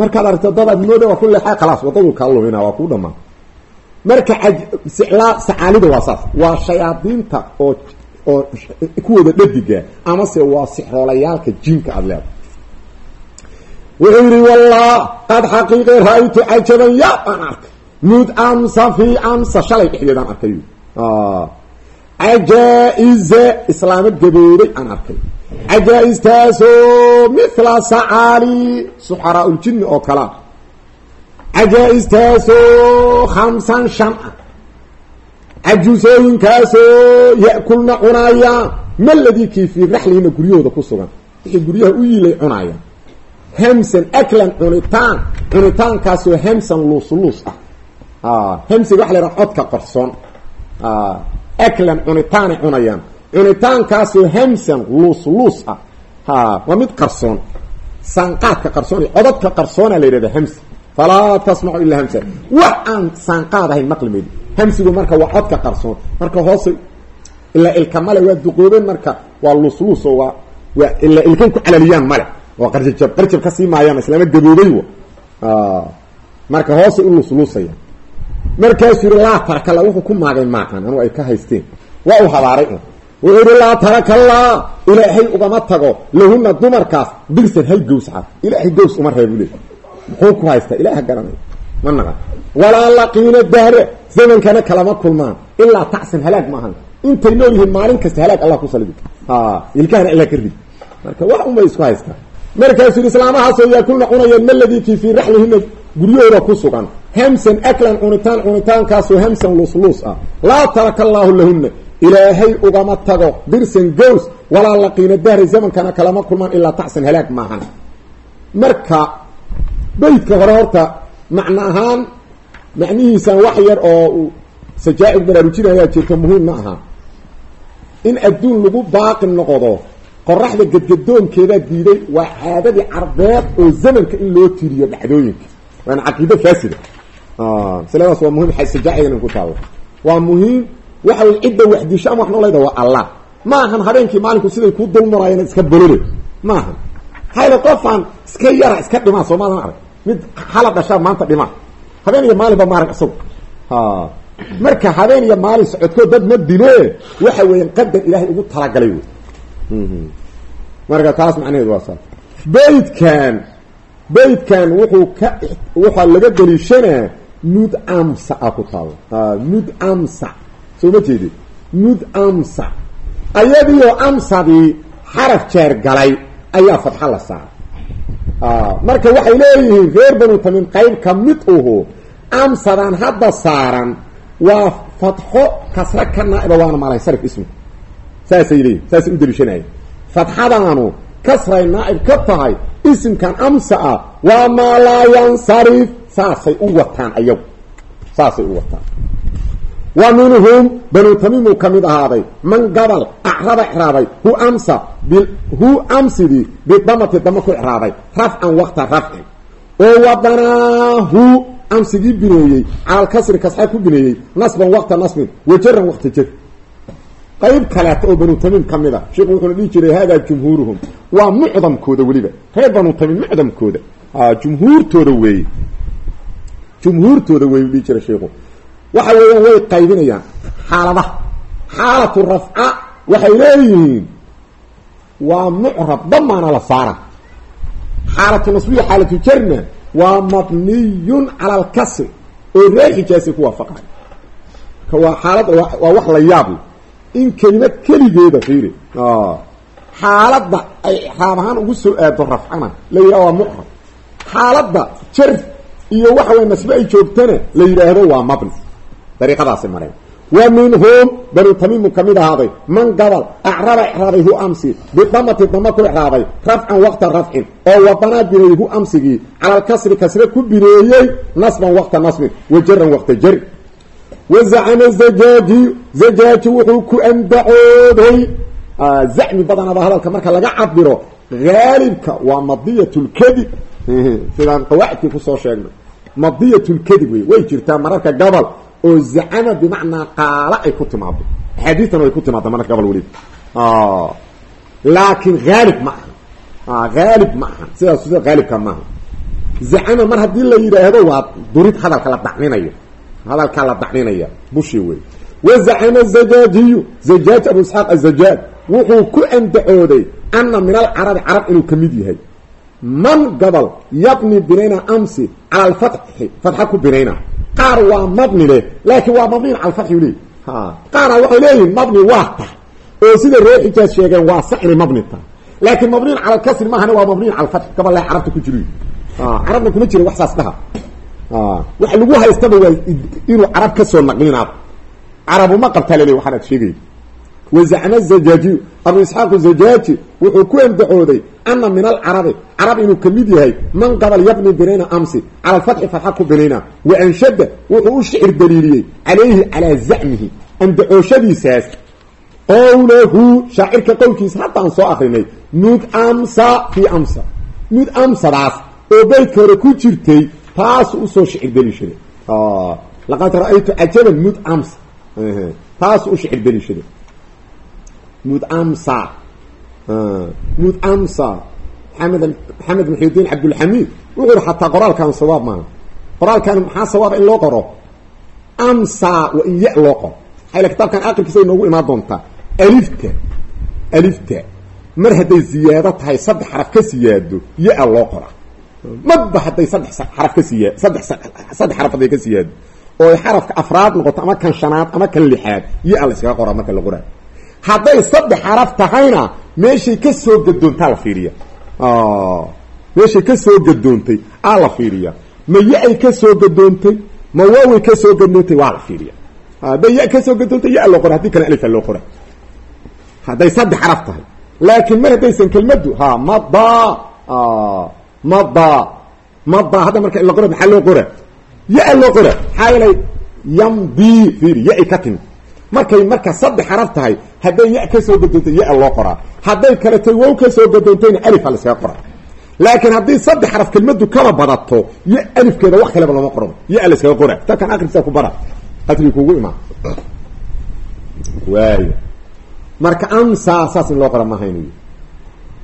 Speaker 1: markaad aragto dadaad mooda waa ku leexaa khalaas waddadu kaa lumina waa kuu dhamaan. Marka siclaa sacaalida waa saas. Waa shayaadiinta oo oo kuwooda dhadiga amase waa sixroolayaalka jinka aada leeda wuxuu yidhi wallah qad xaqiiqe ra'aytu cajaban yaab aan arkay. Mud amsa fi amsa shalay dhexdeedaan arkay cajaa-ize islaamo gabooday aan arkay cajaa-istaasoo mithla sacaali suxaraa uljinni oo kalea cajaa-istaasoo khamsan shan ah cajuusooyinkaasoo ya-kulna cunaayaan maladii kii fii raxlihina guryahooda ku sugan wixii guryaha u yiilay cunaayaan hamsan aklan cunitaan cunitaankaasoo hamsan luus luus ah hamsiga waxa la yhaha codka qarsoon aklan cunitaanay cunayaan. Cunitaankaasoo hamsan luus luus ah waa mid qarsoon. Saanqaadka qarsoon codadka qarsoona la yidhahda hamsi falaa tasmacu ilaa hamsa. Wax aan saanqaad ahayn maqli maydi hamsigu marka waa codka qarsoon. Marka hoose ilaa ilka male waa duqoobeen marka waa luus luus oo waa waa ilaa ilkan ku calaliyaan male waa qarjajab qarjab ka sii maayaan islaama gaboobay w marka hoose u luusluusaya markaasuu yihi laa tarakalla wuxuu ku maagay maahan anu ay ka haysteen. Waa uu habaaray un wuxuu yihi laa tarakallaa ilaahay ugama tago lahuna dumarkaas dirsan hal gows cad. Ilaahay gows uma reebu le muxuu ku haystaa? Ilaah garanay. Ma naqan walaa laqiina dahre zamankana kalama kulmaan. Ilaa tacsan halaag maahan intay nool yihiin maalin kasta halaag allah ku salidi. Ilkahana ilah ka rid marka wax unbay isku haystaa. Markaasuu yidhi islaamahaasoo yaakulna cunayeen maladii kii fii raxlihina guryahooda ku sugan hamsan aklan cunitaan cunitaankaasoo hamsan luusluus ah. Laa taraka allaahu lahuna ilaahay ugama tago dirsan gows walaa laqiina dahri zamankana kalama kulmaan ilaa tacsan halaag maahan marka beydka hore horta macno ahaan macnihiisan wax yar oo uu sajaa-id baraarujinayaa jirto muhiim ma aha. In adduun lagu baaqi noqdo qoraxda gadgadoonkeedaa diiday waa caadadii carbeed oo zamanka in loo tiriyo dhacdooyinka. Waana caqiido faasida masaladaas waa muhiim sajaa-idan ku taalo waa muhiim waxa way cidda waxdisho ama wax noolayda waa allah. Ma ahan habeenkii maalinku siday ku dulmaraayeen iska bolole. Ma ahan. Hayla qofaan iska yara iska dhimaa soomaadan arag. Mid hala dhashaa maanta dhimaa. Habeen iyo maalinba maarag isagu. Marka habeen iyo maalin socodkoo dad ma dile waxa weeyaan qadar ilaahay ugu talagalay wey. Marka taas macnaheedu waa saa beydkan beydkan wuxuu ka waxaa laga daliishanaa nud amsa a ku taalo nud amsa. Soo ma jeedid nud amsa. Ayadiioo amsadii xaraf jeer galay ayaa fadxa la saaray marka waxay leeyihiin reer banu tamim qayb ka mid uhu amsadan hadda saaran waa fatxo kasra ka naa'iba waana malansarif ismu saasay leeyihiin saasay u daliishanaya fatxadaanu kasray naa'ib ka tahay isimkan amsa ah waa maa laa yansarif. Saasay u wataan ayagu saasay u wataan. Wa minhum banu tamiimuu ka mid ahaaday man gabal acraba icraabay hu amsa hu amsidii bidamati dama ku icraabay rafcan wakta rafcin oo wadanaahu amsigii bineeyey caal kasri kasxa ku bineeyey nasban wakta nasbin wajaran wakta jar qayb kaleeto oo banu tamiim ka mid a. Sheikhu dhihi jiray haadaa jumhuuruhum. Waa mucdamkooda weliba. Reer banu tamiim mucdamkooda. Jumhuurtooda weeye jumhuurtooda weeye dhihi jiray sheikhu. Waxa weeyaan way qaybinayaan. Xaaladaha xaalatu rafca waxay leeyihiin. Waa mucrab damaana la saara. Xaalatu nasbiya xaalatu jarna waa mabniyun cala alkasri oo reer xijaasay ku waafaqayo ka waa xaalad waa wax la yaab in kelimad keligeeda fiiri xaaladda ay ixraab ahaan ugu soo aado rafcana la yidhaha waa mucrab xaaladda jar iyo waxa wey nasbe ay joogtana la yidhaahdo waa mabni. Dariiqadaasi mareen wa minhum banu tamiimu ka mid ahaaday man gabal acraba icraabay hu amsi bidamati dama ku icraabay rafcan waqta rafcin oo wabanaa bineeyey hu amsigii cala alkasri kasre ku bineeyey nasban waqta nasbin wa jaran waqta jari wazacama zajaaji zajaaji wuxuu ku andacooday zacmi badanaba hadalka marka laga cabiro haalibka waa madiyat lkadib sidaan qawaacidkii ku soo sheegnay madiyat lkadib wey way jirtaa mararka gabal oo zacama bimacnaa qaala ay ku timaado axaadiistan way ku timaada mararka gabal weliba laakiin haalib ma aha haalib ma aha sidaas sida haalibka maaha zacama mar haddii la yidhaahdo waa durid hadalka la dacninayo hadalkaa la dacninaya bushi wey wazacama zajaajiyu zajaaj abu isxaaq azajaaj wuxuu ku andacooday ana min alcarabi carab inuu ka mid yahay. Man gabal yabni binayna amsi cala alfatxi fatxa ku binayna. Qaar waa mabni leh laakiin waa mabniin cala alfatxi le qaara waxay leeyihiin mabni waa tah oo sida reer xijaaj sheegeen waa sax inay mabni tahay laakiin mabniin cala alkasri maahana waa mabniin cala alfatxi gabal leh carabta ku jiro. Carabna kuma jira wax saas dhaha waxa lagu haystaba waa inuu carab ka soo naqlinaaba carabuma qabtaa lale waxaan ad sheegay wazacma zajaajiyu abu isxaaq zajaaji wuxuu ku andacooday ana min alcarabi carab inuu ka mid yahay man qabal yabni binayna amsi cala alfatxi fatxa ku binayna wa anshada wuxuu u shicir daliiliyey calayhi calaa zacmihi andacooshadiisaas qowlahu shaacirka qowlkiisa haddaan soo akrinay nud amsa fii amsa nud amsadaas oo beydka hore ku jirtay taasu u soo shicir daliishaday laqad ra'aytu cajaban mud amsa. Taasu u shicir daliishaday mudamsa mudamsa maxamed maxamed muxiudiin cabdulxamiid wuxuu yihi xataa qoraalkan sawaab maaha qoraalkan maxaa sawaaba in loo qoro? Amsa waa in ya loo qoro. Maxayla kitaabkan aqirkiisa ay noogu imaan doontaa. Alifta alifta. Mar hadday ziyaado tahay saddex xaraf ka siyaado ya-a loo qora madba hadday saddex xaraf ka siyaa saddex saddex xaraf hadday ka siyaado oo xarafka afraad noqoto ama kan shanaad ama kan lixaad ya-a la iskaga qoraa marka la qoraa. Hadday saddex xaraf tahayna meeshay ka soo gadoontaa la fiiriya meeshay ka soo gadoontay aa la fiiriya ma ya-ay ka soo gadoontay ma waaway ka soo gadoontay waa la fiiriya hadday ya ka soo gadoontay ya loo qora haddii kale alifa loo qora hadday saddex xaraf tahay laakiin mar haddaysan kelmaddu ha mada mada. Mada. Hadda marka la qora maxaa loo qora ya loo qora maxaa yeelay yamdi fiiri ya-ay ka timid markay marka saddex xaraf tahay hadday ya ka soo gadoontay ya loo qoraa hadday kaletay wow ka soo gadoontayna la iskaga qoraa laakiin haddii saddex xaraf kelmadu kaba badato ya alifkeeda wax kaleba lama qoro. Ya la iskaga qora takan akrisa ku bara. Qadri kugu imaan. Waay marka amsa saas in loo qora mahaynayo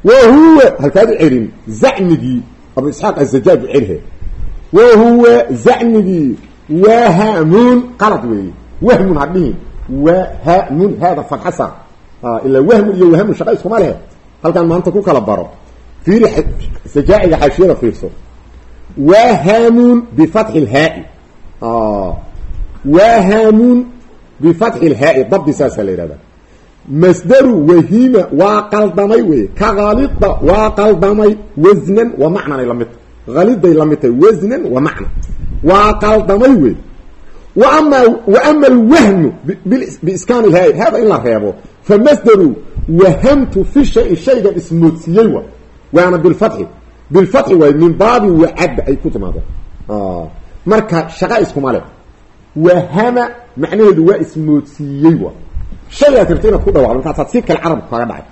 Speaker 1: wa huwa halkaad celin zacmigii abu isxaaq azajaaj celhe wa huwa zacmigii wahamun qalad weeye wahmun hadhihin wahmun haada fadxasa ilaa wahmun iyo wahmun shaqa iskuma lehe halkaan maanta ku kala baro. Fiiri sajaaciga xaashiyada fiirso. Wahamun bifatxi lhaai wahamun bifatxi lhaai dabdi saasaa la yihahda masdaru wahima waa qaldamay wey ka halida waa qaldamay wasnan wa macnanay la mid. Tahay haliday la mid tahay wasnan wa macna. Waa qaldamay wey ama ama alwahmu biiskaan ilhaai hada in la reebo. Famasdaru wahamtu fi shayi shaygan ismoodsiiyey wa. Waana bilfatxi bilfatxi waay min baabi wacadda ay ku timaado marka shaqa iskuma wahama macnaheedu waa ismoodsiiyey wa shayaad rabta inaad ku dhawacdo markaasaad si kale carabku kaga dhacay.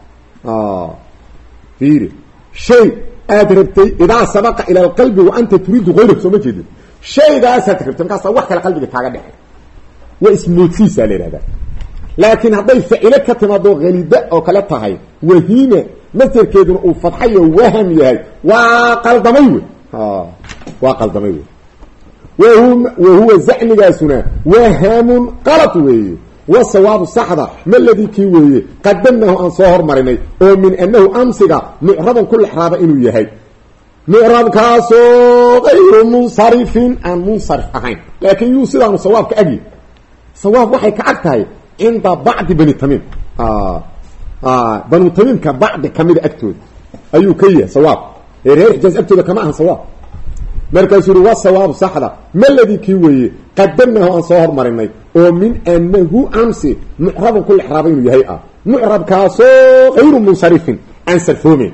Speaker 1: Fiiri. Shay aad rabtay idaa sabaqa ila alqalbi wa anta turiidu hayrahu soo ma jeedin. Shaygaasaad rabtay. Markaasa wax kale qalbiga kaaga dhexay waa ismoodsiisaa la yihahdaa laakiin hadday facilo ka timaado halida oo kale tahay wahima masderkeeduna uu fadxayo waham yahay waa qaldamay wey waa qaldamay wey wa huwa zacmigaasuna wahamun qalad weeye wasawaabu saxda ma ladii kii weeye qadamnahu aan soo hormarinay oo min anahu amsiga mucraban ku lexraaba inuu yahay. Mucrabkaasoo ayru munsarifin aan munsarif ahayn. Laakiin yuu sidaanu sawaabka agyi sawaab waxay ka ag tahay cinda bacdi bani tamiim. Banu tamiimka bacdi kamida agtooda. Ayuu ka yahay sawaab. Ee reer xijaas agtooda kama ahan sawaab. Markaasuu yihi wa sawaabu saxda maladii kii weeye qadamnahu aan soo hormarinay oo min anahu amsi mucrabun ku lexraaba inuu yahay ah. Mucrabkaasoo hayru munsarifin aan sarfoomeyn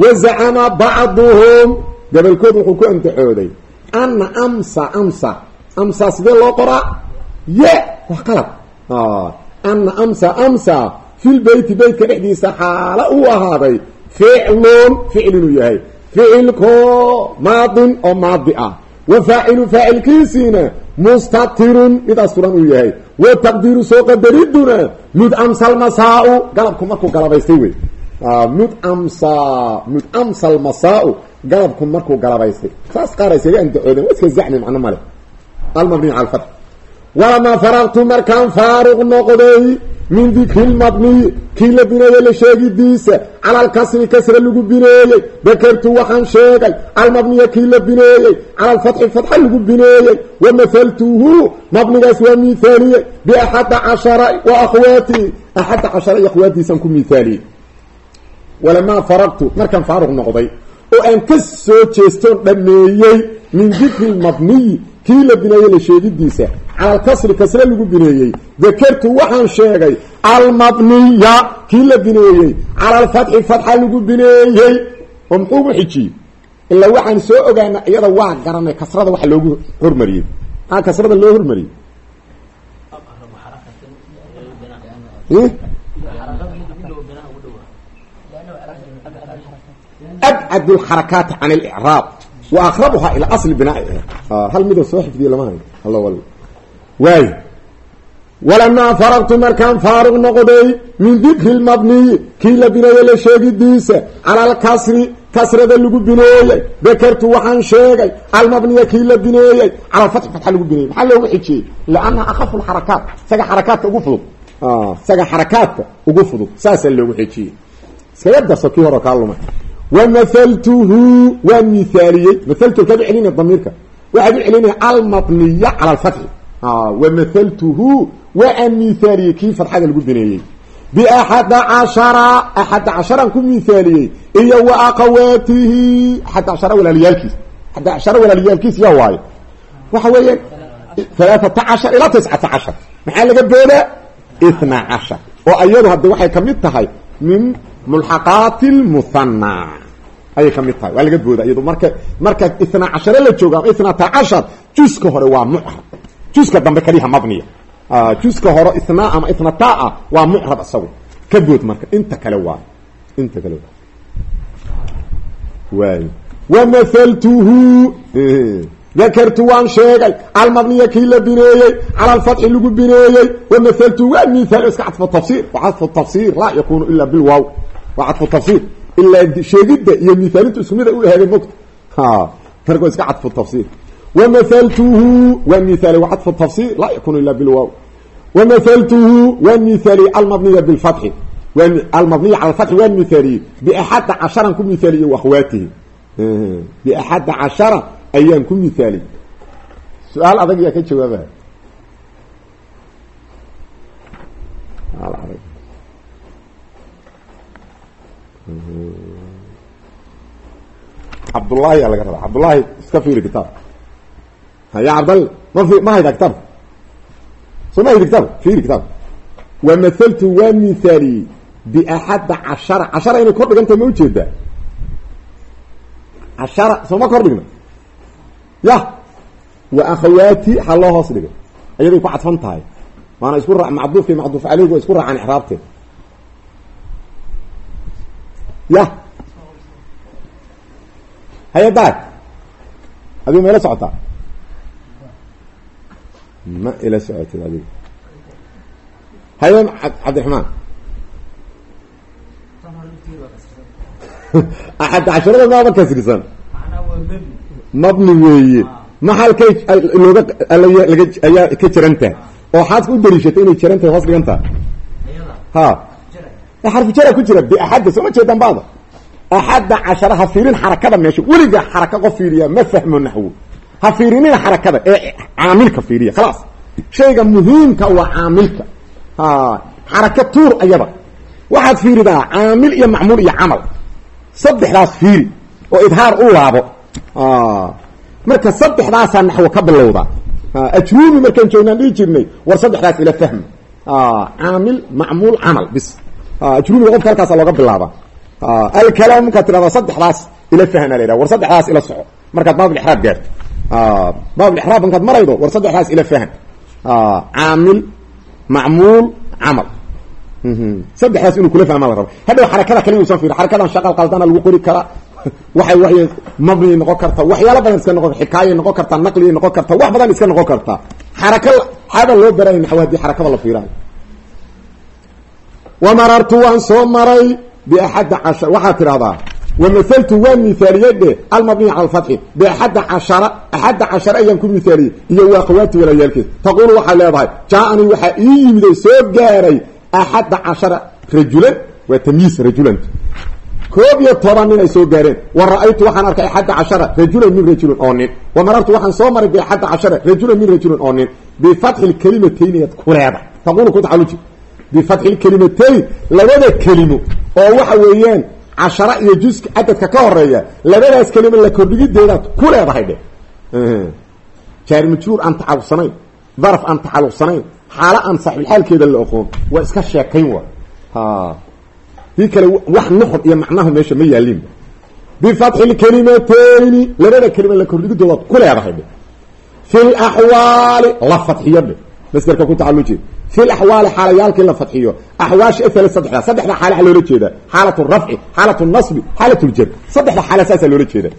Speaker 1: wa zacama bacduhum gabalkood wuxuu ku antacooday ana amsa amsa amsa sidee loo qoraa? Ye waa qalab. Ana amsa amsa fi lbeyti beytka dhexdiisa xaala uu ahaaday ficlun ficil inuu yahay. Ficilko maadin oo maadi ah wa faacilu faacilkiisiina mustatirun mid asturan uu yahay. Wa taqdiiru soo qadariduna mud amsa almasaau galabku markuu galabaystay wey. Mud amsa mud amsa almasaau galabku markuu galabaystay. Saas qaar aysaga andacooden wa iska zacmi macno male almabniy cala alfatx walamaa faraqtu markaan faaruq noqday min dikri lmabniyi kii la bineeyey la sheegidiisa. Cala alkasri kasre lagu bineeyey dakartu waxaan sheegay almabniya kii la bineeyey cala alfatxi fatxa lagu bineeyey wamahaltuhu mabnigaas waa miithaaliyey. Biaxada cashara wa akhwaatihi axadda cashara iyo akhwaatiisaan ku miithaaliyey. Walamaa faraqtu markaan faaruq noqday oo aan ka soo jeestoon dhameeyey min dikri lmabniyi kii la bineeyey la sheegidiisa cala alkasri kasre lagu bineeyey. Dakartu waxaan sheegay almabniya kii la bineeyey cala alfatxi fatxa lagu bineeyey. Oo muxuu ilaa waxaan soo ogaana iyada waa garanay kasrada waxa loogu hormariyey. Maxaa kasrada loo hormariyey? Abcad lxarakaati can اlcraab wa aqrabuhaa ilaa asli binaa hal midoo soo xifdiye lama hayo alla wal waay walamaa faraqtu markaan faaruq noqday min dikri lmabniyi kii la bineeyey la sheegidiisa cala alkasri kasrada lagu bineeyey dakartu waxaan sheegay almabniya kii la bineeyey cala alfatxi fatxa lagu bineeyey maxaa loogu xijiyey? Liannaha akafu lxarakaat isaga xarakaadka ugu fudud. Isaga xarakaadka ugu fudud. Saasaa loogu xijiyey. Iskaga darso kii hore kaa lumay wamahaltuhu waan miaaliyey maaltu kaad u celinaya damiirka waxaad u celinaya almabniya cala alfatxi wamahaltuhu waa aan miaaliyey kii fatxada lagu bineeyey biaxada cashara axada casharaan ku miaaliyey iyo wa aqawaatihi axada cashara walaaliyaalkiis axada cashara walaaliyaalkiis yaa waayo waxa weeyaan alaaata cashar ilaa tiscata cashar maxaa laga mulxaqaati lmuhana ayay ka mid tahay waa laga booda iyado marka marka itna cashare la joogo ama itnata cashar juska hore waa mucrab. Juska dambe kaliha mabniya. Juska hore itnaa ama itnataa ah waa mucrab isagu ka bood marka inta kale waa inta kale waay wamahaltuhu dakartu waan sheegay almabniya kii la bineeyey cala alfatxi lagu bineeyey. Wamahaltuhu waa mihaal iska cadfu tafsir wa cadfu tafsir laa yakunu ila bilwaaw waa cadfu tafsir ilaa sheegidda iyo mihaalintu isku mida u ahaaday mogta marka iska cadfu tafsir wamahaltuhu waa mihaali wa cadfu tafsir laa yakunu ila bilwaaw wamahaltuhu waa mihaaliye almabniya bilfatxi almabniya cala alfatxi waa mihaaliye biaxada casharan ku mihaaliye wakhwaatihi biaxada cashara ayaan ku mihaaliy su'aal adag yaa ka jawaabaya cabdullaahi aa laga rabaa. Cabdullaahi iska fiiri kitaab ya cabdal ma ma hayda kitaab soo ma hayda kitaab fiiri kitaab wamahaltu waa mihaaliyey biaxada cashara. Cashara inay kor dhiganta ma u jeedaa cashara soo ma kor dhigna? Ya wa akhawaati ha loo hoos dhigay. Ayaday ku cadfan tahay. Waana isku macduufka macduuf caleygu waa isku raacaan ixraabteed ya haya daag adigu ma ila socotaa ma ila socotid adigu haye cabdiraxmaan axad casharada maaba kasrisan mabni weeye maxalkay looga ayaa ka tahay oo xaadka u dariishatay inay jiran tahay hoos dhigan ha xarfu jara ku jira biaxadda soo ma jeedaan bada axadda cashara ha fiirin xarakada meesha weliga xaraka qof fiiriya ma fahmo naxwo ha fiirinina xarakada ee caamilka fiiriya khalaas. Shayga muhiimka waa caamilka. Xaraka tuur ayada waxaad fiiridaa caamil iyo macmuul iyo camal. Saddexdaas fiiri oo idhaar u laabo. Marka saddexdaasaa naxwo ka bilowda. Ajruumi markaan joognaan dhihi jirnay war saddexdaas ila fahmi. Caamil macmuul camal bis ajruumiga qofka halkaasa looga bilaaba alkalaam markaad tirahdaa saddexdaas ila fahna la yidhaha war saddexdaas ila soco markaad baabulixraab gaarto baabulixraab markaad maraydo war saddexdaas ila fahan caamil macmuul camal saddexdaas inuu kula fahmaa la raba hadhow xarakada kaliya usan fiiri xarakadan shaqal qaldana lagu qori karaa waxay way mabniay noqon karta waxyaala badan iska noqon xikaayay noqon kartaa naqliyay noqon karta wax badan iska noqon kartaa xaraka xaaba loo baraya naxw haddii xarakada la fiiraayo wamarartu waan soo maray biaxadda cashar. Waxaad tidhahdaa wamahaltu waan miaaliyey dhe almabniy cala alfatxi biaxadda cashara axadda cashara ayaan ku miaaliyey iyo waa khawaati walayaalkeed taquulu waxaa leedahay jaa-anii waxaa ii yimiday soo gaaray axadda cashara rajulan waa tamyiis rajulanta koob iyo toban nin ay soo gaareen. Wa ra'aytu waxaan arkay axadda cashara rajulan min rajulin oo nin. Wa marartu waxaan soo maray biaxadda cashara rajulan min rajulin oo nin. Bifatxi lkelimatayni ad bifatxi lkelimatayn labada kelimo oo waxa weeyaan cashara iyo juska cadadka ka horreeya labadaas kelimo la kordhigideedaad ku leedahay dhe jaari majruur aan tacaluqsanayn daraf aan tacaluqsanayn xaalo aan saaxiibxaalkeeda la oqoon waa iska sheekayn wa dii kale wax nuxod iyo macnahu meesha ma yaalin bifatxi lkelimatayni labada kelimo la kordhigidoodaad ku leedahay dhe fi laxwaali la fadxiyo dhe masderka ku tacaluji fi laxwaali xaalayaalkii la fadxiyo axwaasha afale saddexda saddexda xaale a loola jeeda xaalat rafci xaalat nasbi xaalat ljar saddexda xaale saasaa loola jeeda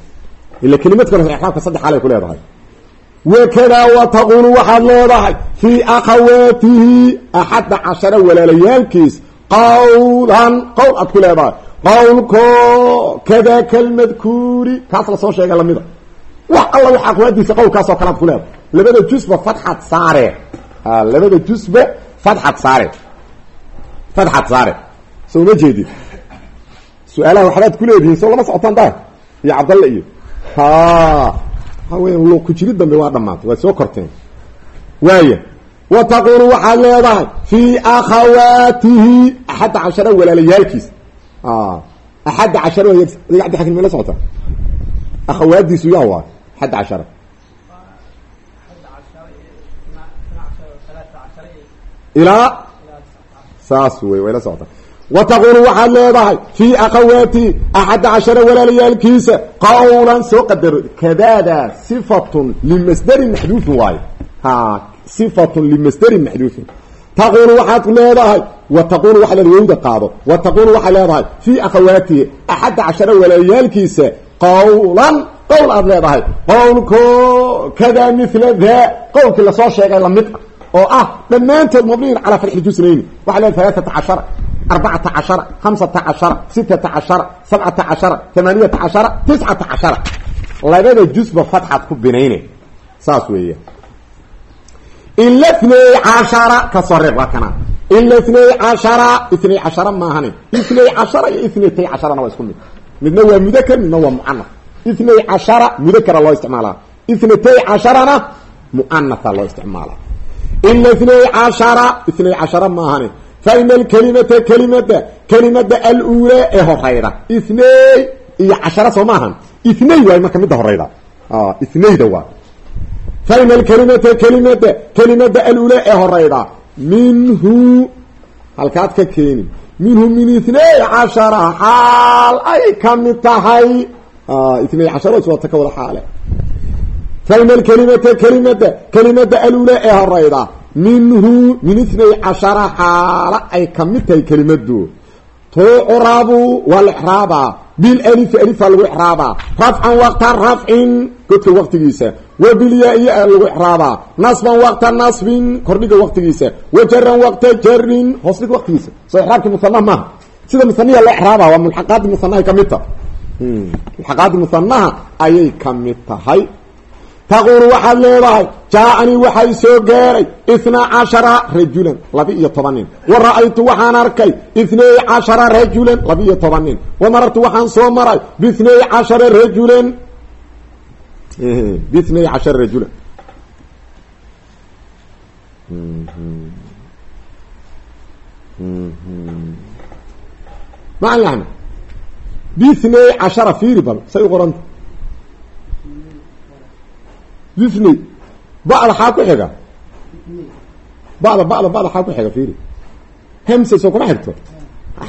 Speaker 1: ila kelimad kale raabka saddex xaal ay ku leedahay. Wakadaa wa taqulu waxaad leedahay fii akhawaatihi axadda cashara walaalayaalkiis qawlan qowl aad ku leedahay. Qawlko kadaka almadkuuri kaas la soo sheegay lamida. Wax alla wax akhawaadiisa qowlkaasoo kale ad ku leedahay. Labada jusba fatxad saare labada jusba fatxad saare. Fatxad saare. Soo ma jeedid su'aalaha waxbaad ku leedihiin soo lama socotaan da iyo cabdalle iyo. Waxa weya lo ku jiri dambe waa dhamaantay waad soo korteen. Waaya wa taqulu waxaad leedahay fii akhawaatihi. Axadda cashara walaalayaalkiis axadda cashara xakim mala socota akhawaadiisu yaa waa axadda cashara ilaa saas wey wayla socota. Wa taqulu waxaad leedahay fii akhawaati axadda cashara walaalayaalkiisa qawlan soo qadaro kadaada sifatun limasderin maxduufin waayo ha sifatun limasderin maxduufin taqulu waxaad leedahay wa taqulu waxaa leedahay wowda qaado wa taqulu waxaad leedahay fii akhawaatihi axadda cashara walaalayaalkiisa qawlan qowl aad leedahay. Qowlko kada mila daa qowlkii la soo sheegay la mid ah oo ah dhammaantood mabniyin calaa fatxi jusnayni waxa leedahay alaaata cashara arbacata cashara hamsata cashara sitata cashara sabcata cashara tamaaniyata cashara tiscata cashara labada jusba fatxaad ku binayne. Saas weeya ila itnay cashara ka soo reeb waa kana. Maahane. Itnay cashara iyo itnaytay casharana waa isku mid. Midna waa mudakar midna waa mucanaf itnay cashara mudakara loo isticmaalaa. Itnatay casharana muanatha loo isticmaala ila itnay cashara itnay cashara maahane fa ina alkelimata kelimada kelimada aluulaa ee horayda itnay iyo cashara soo maahan itnay waay marka midda horayda itnayda waa fa ina alkelimata kelimada kelimada aluulaa ee horayda minhu halkaad ka keeni minhu min itnay cashara xaal ay ka mid tahay itnay cashara iswata ka xaale fa ina alkelimata kelimada kelimada aluulaa ee horayda. Minhu min itnay cashara xaala ay ka mid tahay kelimadu. Tucrabu waa la exraabaa bilalifi alifaa lagu exraabaa rafcan waqta rafcin godka waqtigiisa. Wa bilyaa-iya lagu exraabaa nasban waqta nasbin kordhiga waqtigiisa. Wa jaran waqta jarin hoosdhiga waqtigiisa. Soo exraabkii musanaha maaha. Sida musaniha loo exraaba waa mulxaqaadi musanahay ka mid tahay. Mulxaqaadi musanaha ayay ka mid tahay taqulu waxaad leedahay jaa-anii waxay soo gaaray itnaa cashara rajulan laba-iyo toban nin wa ra'aytu waxaan arkay itnay cashara rajulan laba-iyo toban nin wa marartu waxaan soo maray biitnay cashara rajulan biitnay cashara rajulan macalin axmed bithnay cashara fiiri bal say u qoranta bithnay ba'da xaa ku xiga? Ba'da ba'da ba'da xaa ku xiga fiiri. Hamsa soo kuma xigto?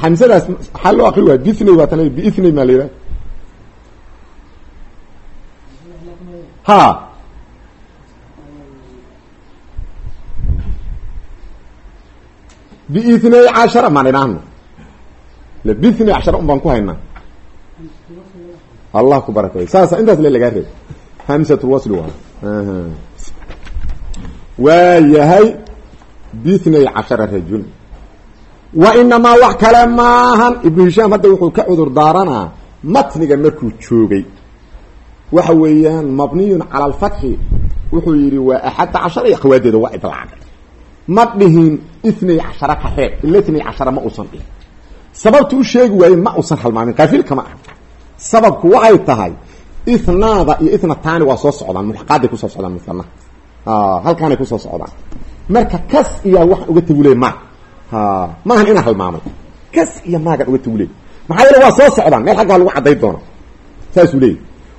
Speaker 1: Hamsadaas xaa loo akri waaya bithnay waa tan biithnay maa la yidhaha ha. Biithnay cashara maan idhaahno le bithnay cashara un baan ku haynaa. Allah ku barakay intaas lagaa reeb hamsatulwasli waa yahay bithnay cashara rajul. Wa inamaa wax kale maahan. Ibnu hishaam hadda wuxuu ka cudur daaranaa matniga markuu joogay. Waxa weeyaan mabniyun cala alfatxi wuxuu yidhi waa axadda cashara iyo khawaadeeda waa idlaaqay ma dhihin itnay cashara ka reeb ila itnay cashara ma uusan dhihin. Sababtu u sheegi waaye ma uusan halmaamin qaafilka ma ah sababku waxay tahay ithnaada iyo ithnataani waa soo socdaan mulxaqaaday ku soo socdaan misanaha halkaanay ku soo socdaan marka kas iyaa waxaan uga taguley ma maahan inaa halmaamay kas iyo maagan uga taguley maxaa yeele waa soo socdaan meel xaggaa lagu cadday doona saasuu leeyay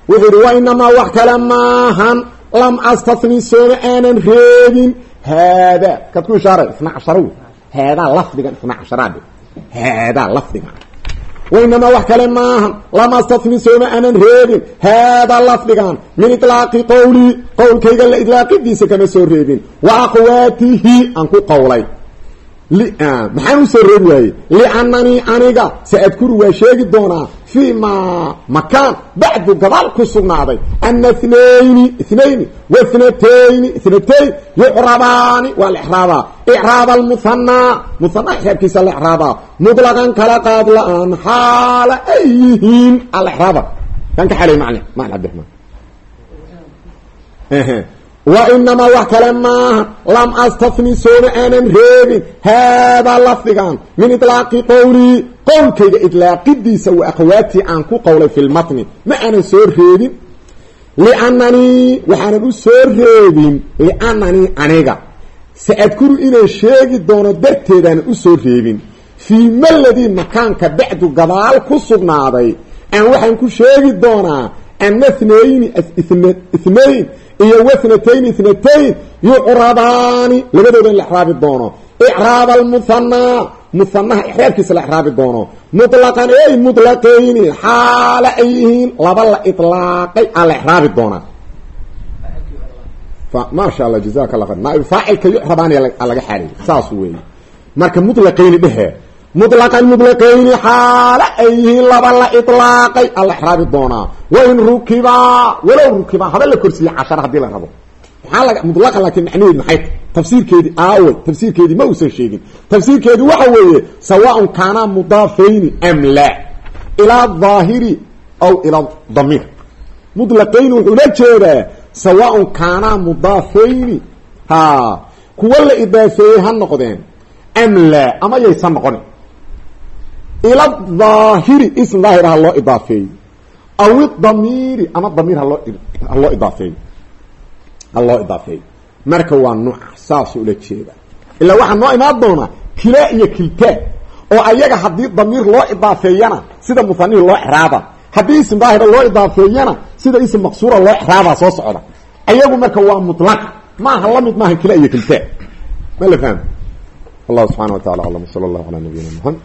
Speaker 1: wuxuu yihi wa inamaa wax kale maahan lam astafni sooma aanan reebin haada kaad ku ishaaray isna cashara wey haadaa lafdigan isna casharaade haadaa lafdigan wainamaa wax kale maahan lama stafni sooma aanan reebin haadaa lafdigan min ilaaqi qowlii qowlkayga la idlaaqidiisa kama soo reebin wa aqwaatihi aan ku qowlay maxaan u soo reebi waaye liannanii aniga saadkuru waa sheegi doonaa fii ma makaan bacdu gadaal ku sugnaaday. Ana nayni inayni wahnatayni ithnatayn yucrabaani waa la ixraabaa icraab almuhanaa muhanaa ixraabkiisa la ixraabaa mutlaqan kala qaad la'aan xaala ay yihiin ala ixraaba kan ka xalay macli macli cabdiraxmaan wa inamaa wax kale maaha lam astafni sooma aanan reebin haadaa lafdigan min ilaaqi qowlii qowlkayga idlaaqidiisa wa akhawaatii aan ku qowlay fi lmatni ma aanan soo reebin liannanii waxaanan u soo reebin liannanii aniga saadkuru inaan sheegi doono darteedaanan u soo reebin fii maladii makaanka bacdu gadaal ku sugnaaday aan waxaan ku sheegi doonaa ana thnayni ithnayn iyo wathnatayn ithnatayn yucrabaani labadooda in la exraabi doono. Icraab almuhanaa muhanaha ixraabkiisa la exraabi doono. Mutlaqan ey mutlaqayni xaala ay yihiin laba la ilaaqay aa la exraabi doonaa. Maasha allah jazaka allah khayr. Naaib faacilka yucrabaani aa laga xaaliyay saas weeye. Marka mutlaqayni dhehe mutlaqan mutlaqayni xaala ay yihiin laba la ilaaqay aa la exraabi doonaa wain rukibaa walow rukibaa haba la korsiiye cashara haddii la rabo maxaa laga mutlaqan laakiin macnaheed maxay ta tafsiirkeedii ma uusan sheegin tafsiirkeedii waxa weeye sawaaun kaanaa mudaafayni am laa ilaa daahiri aw ila damiir mutlaqayni wuxuu la jeedaa sawaaun kaanaa mudaafayni ha kuwa la idaafeeyey ha noqdeen am laa ama yaysan noqonin ila daahiri ism daahir ha loo idaafeeyo aw idamiiri ama damiir haloo haloo idaafeeyo ha loo idaafeeyo marka waa nuuca saasuu ula jeeda. Ilaa waxaa noo imaan doonaa kilaa iyo kiltaa oo ayaga haddii damiir loo idaafeeyana sida muhanihi loo exraaba haddii ism daahira loo idaafeeyana sida ism maqsuura loo exraabaa soo socda. Ayagu marka waa mutlaqa maaha la mid maaha kilaa iyo kiltaa ma la fahmo wallahu subxana wa tacala nabiyina muxamed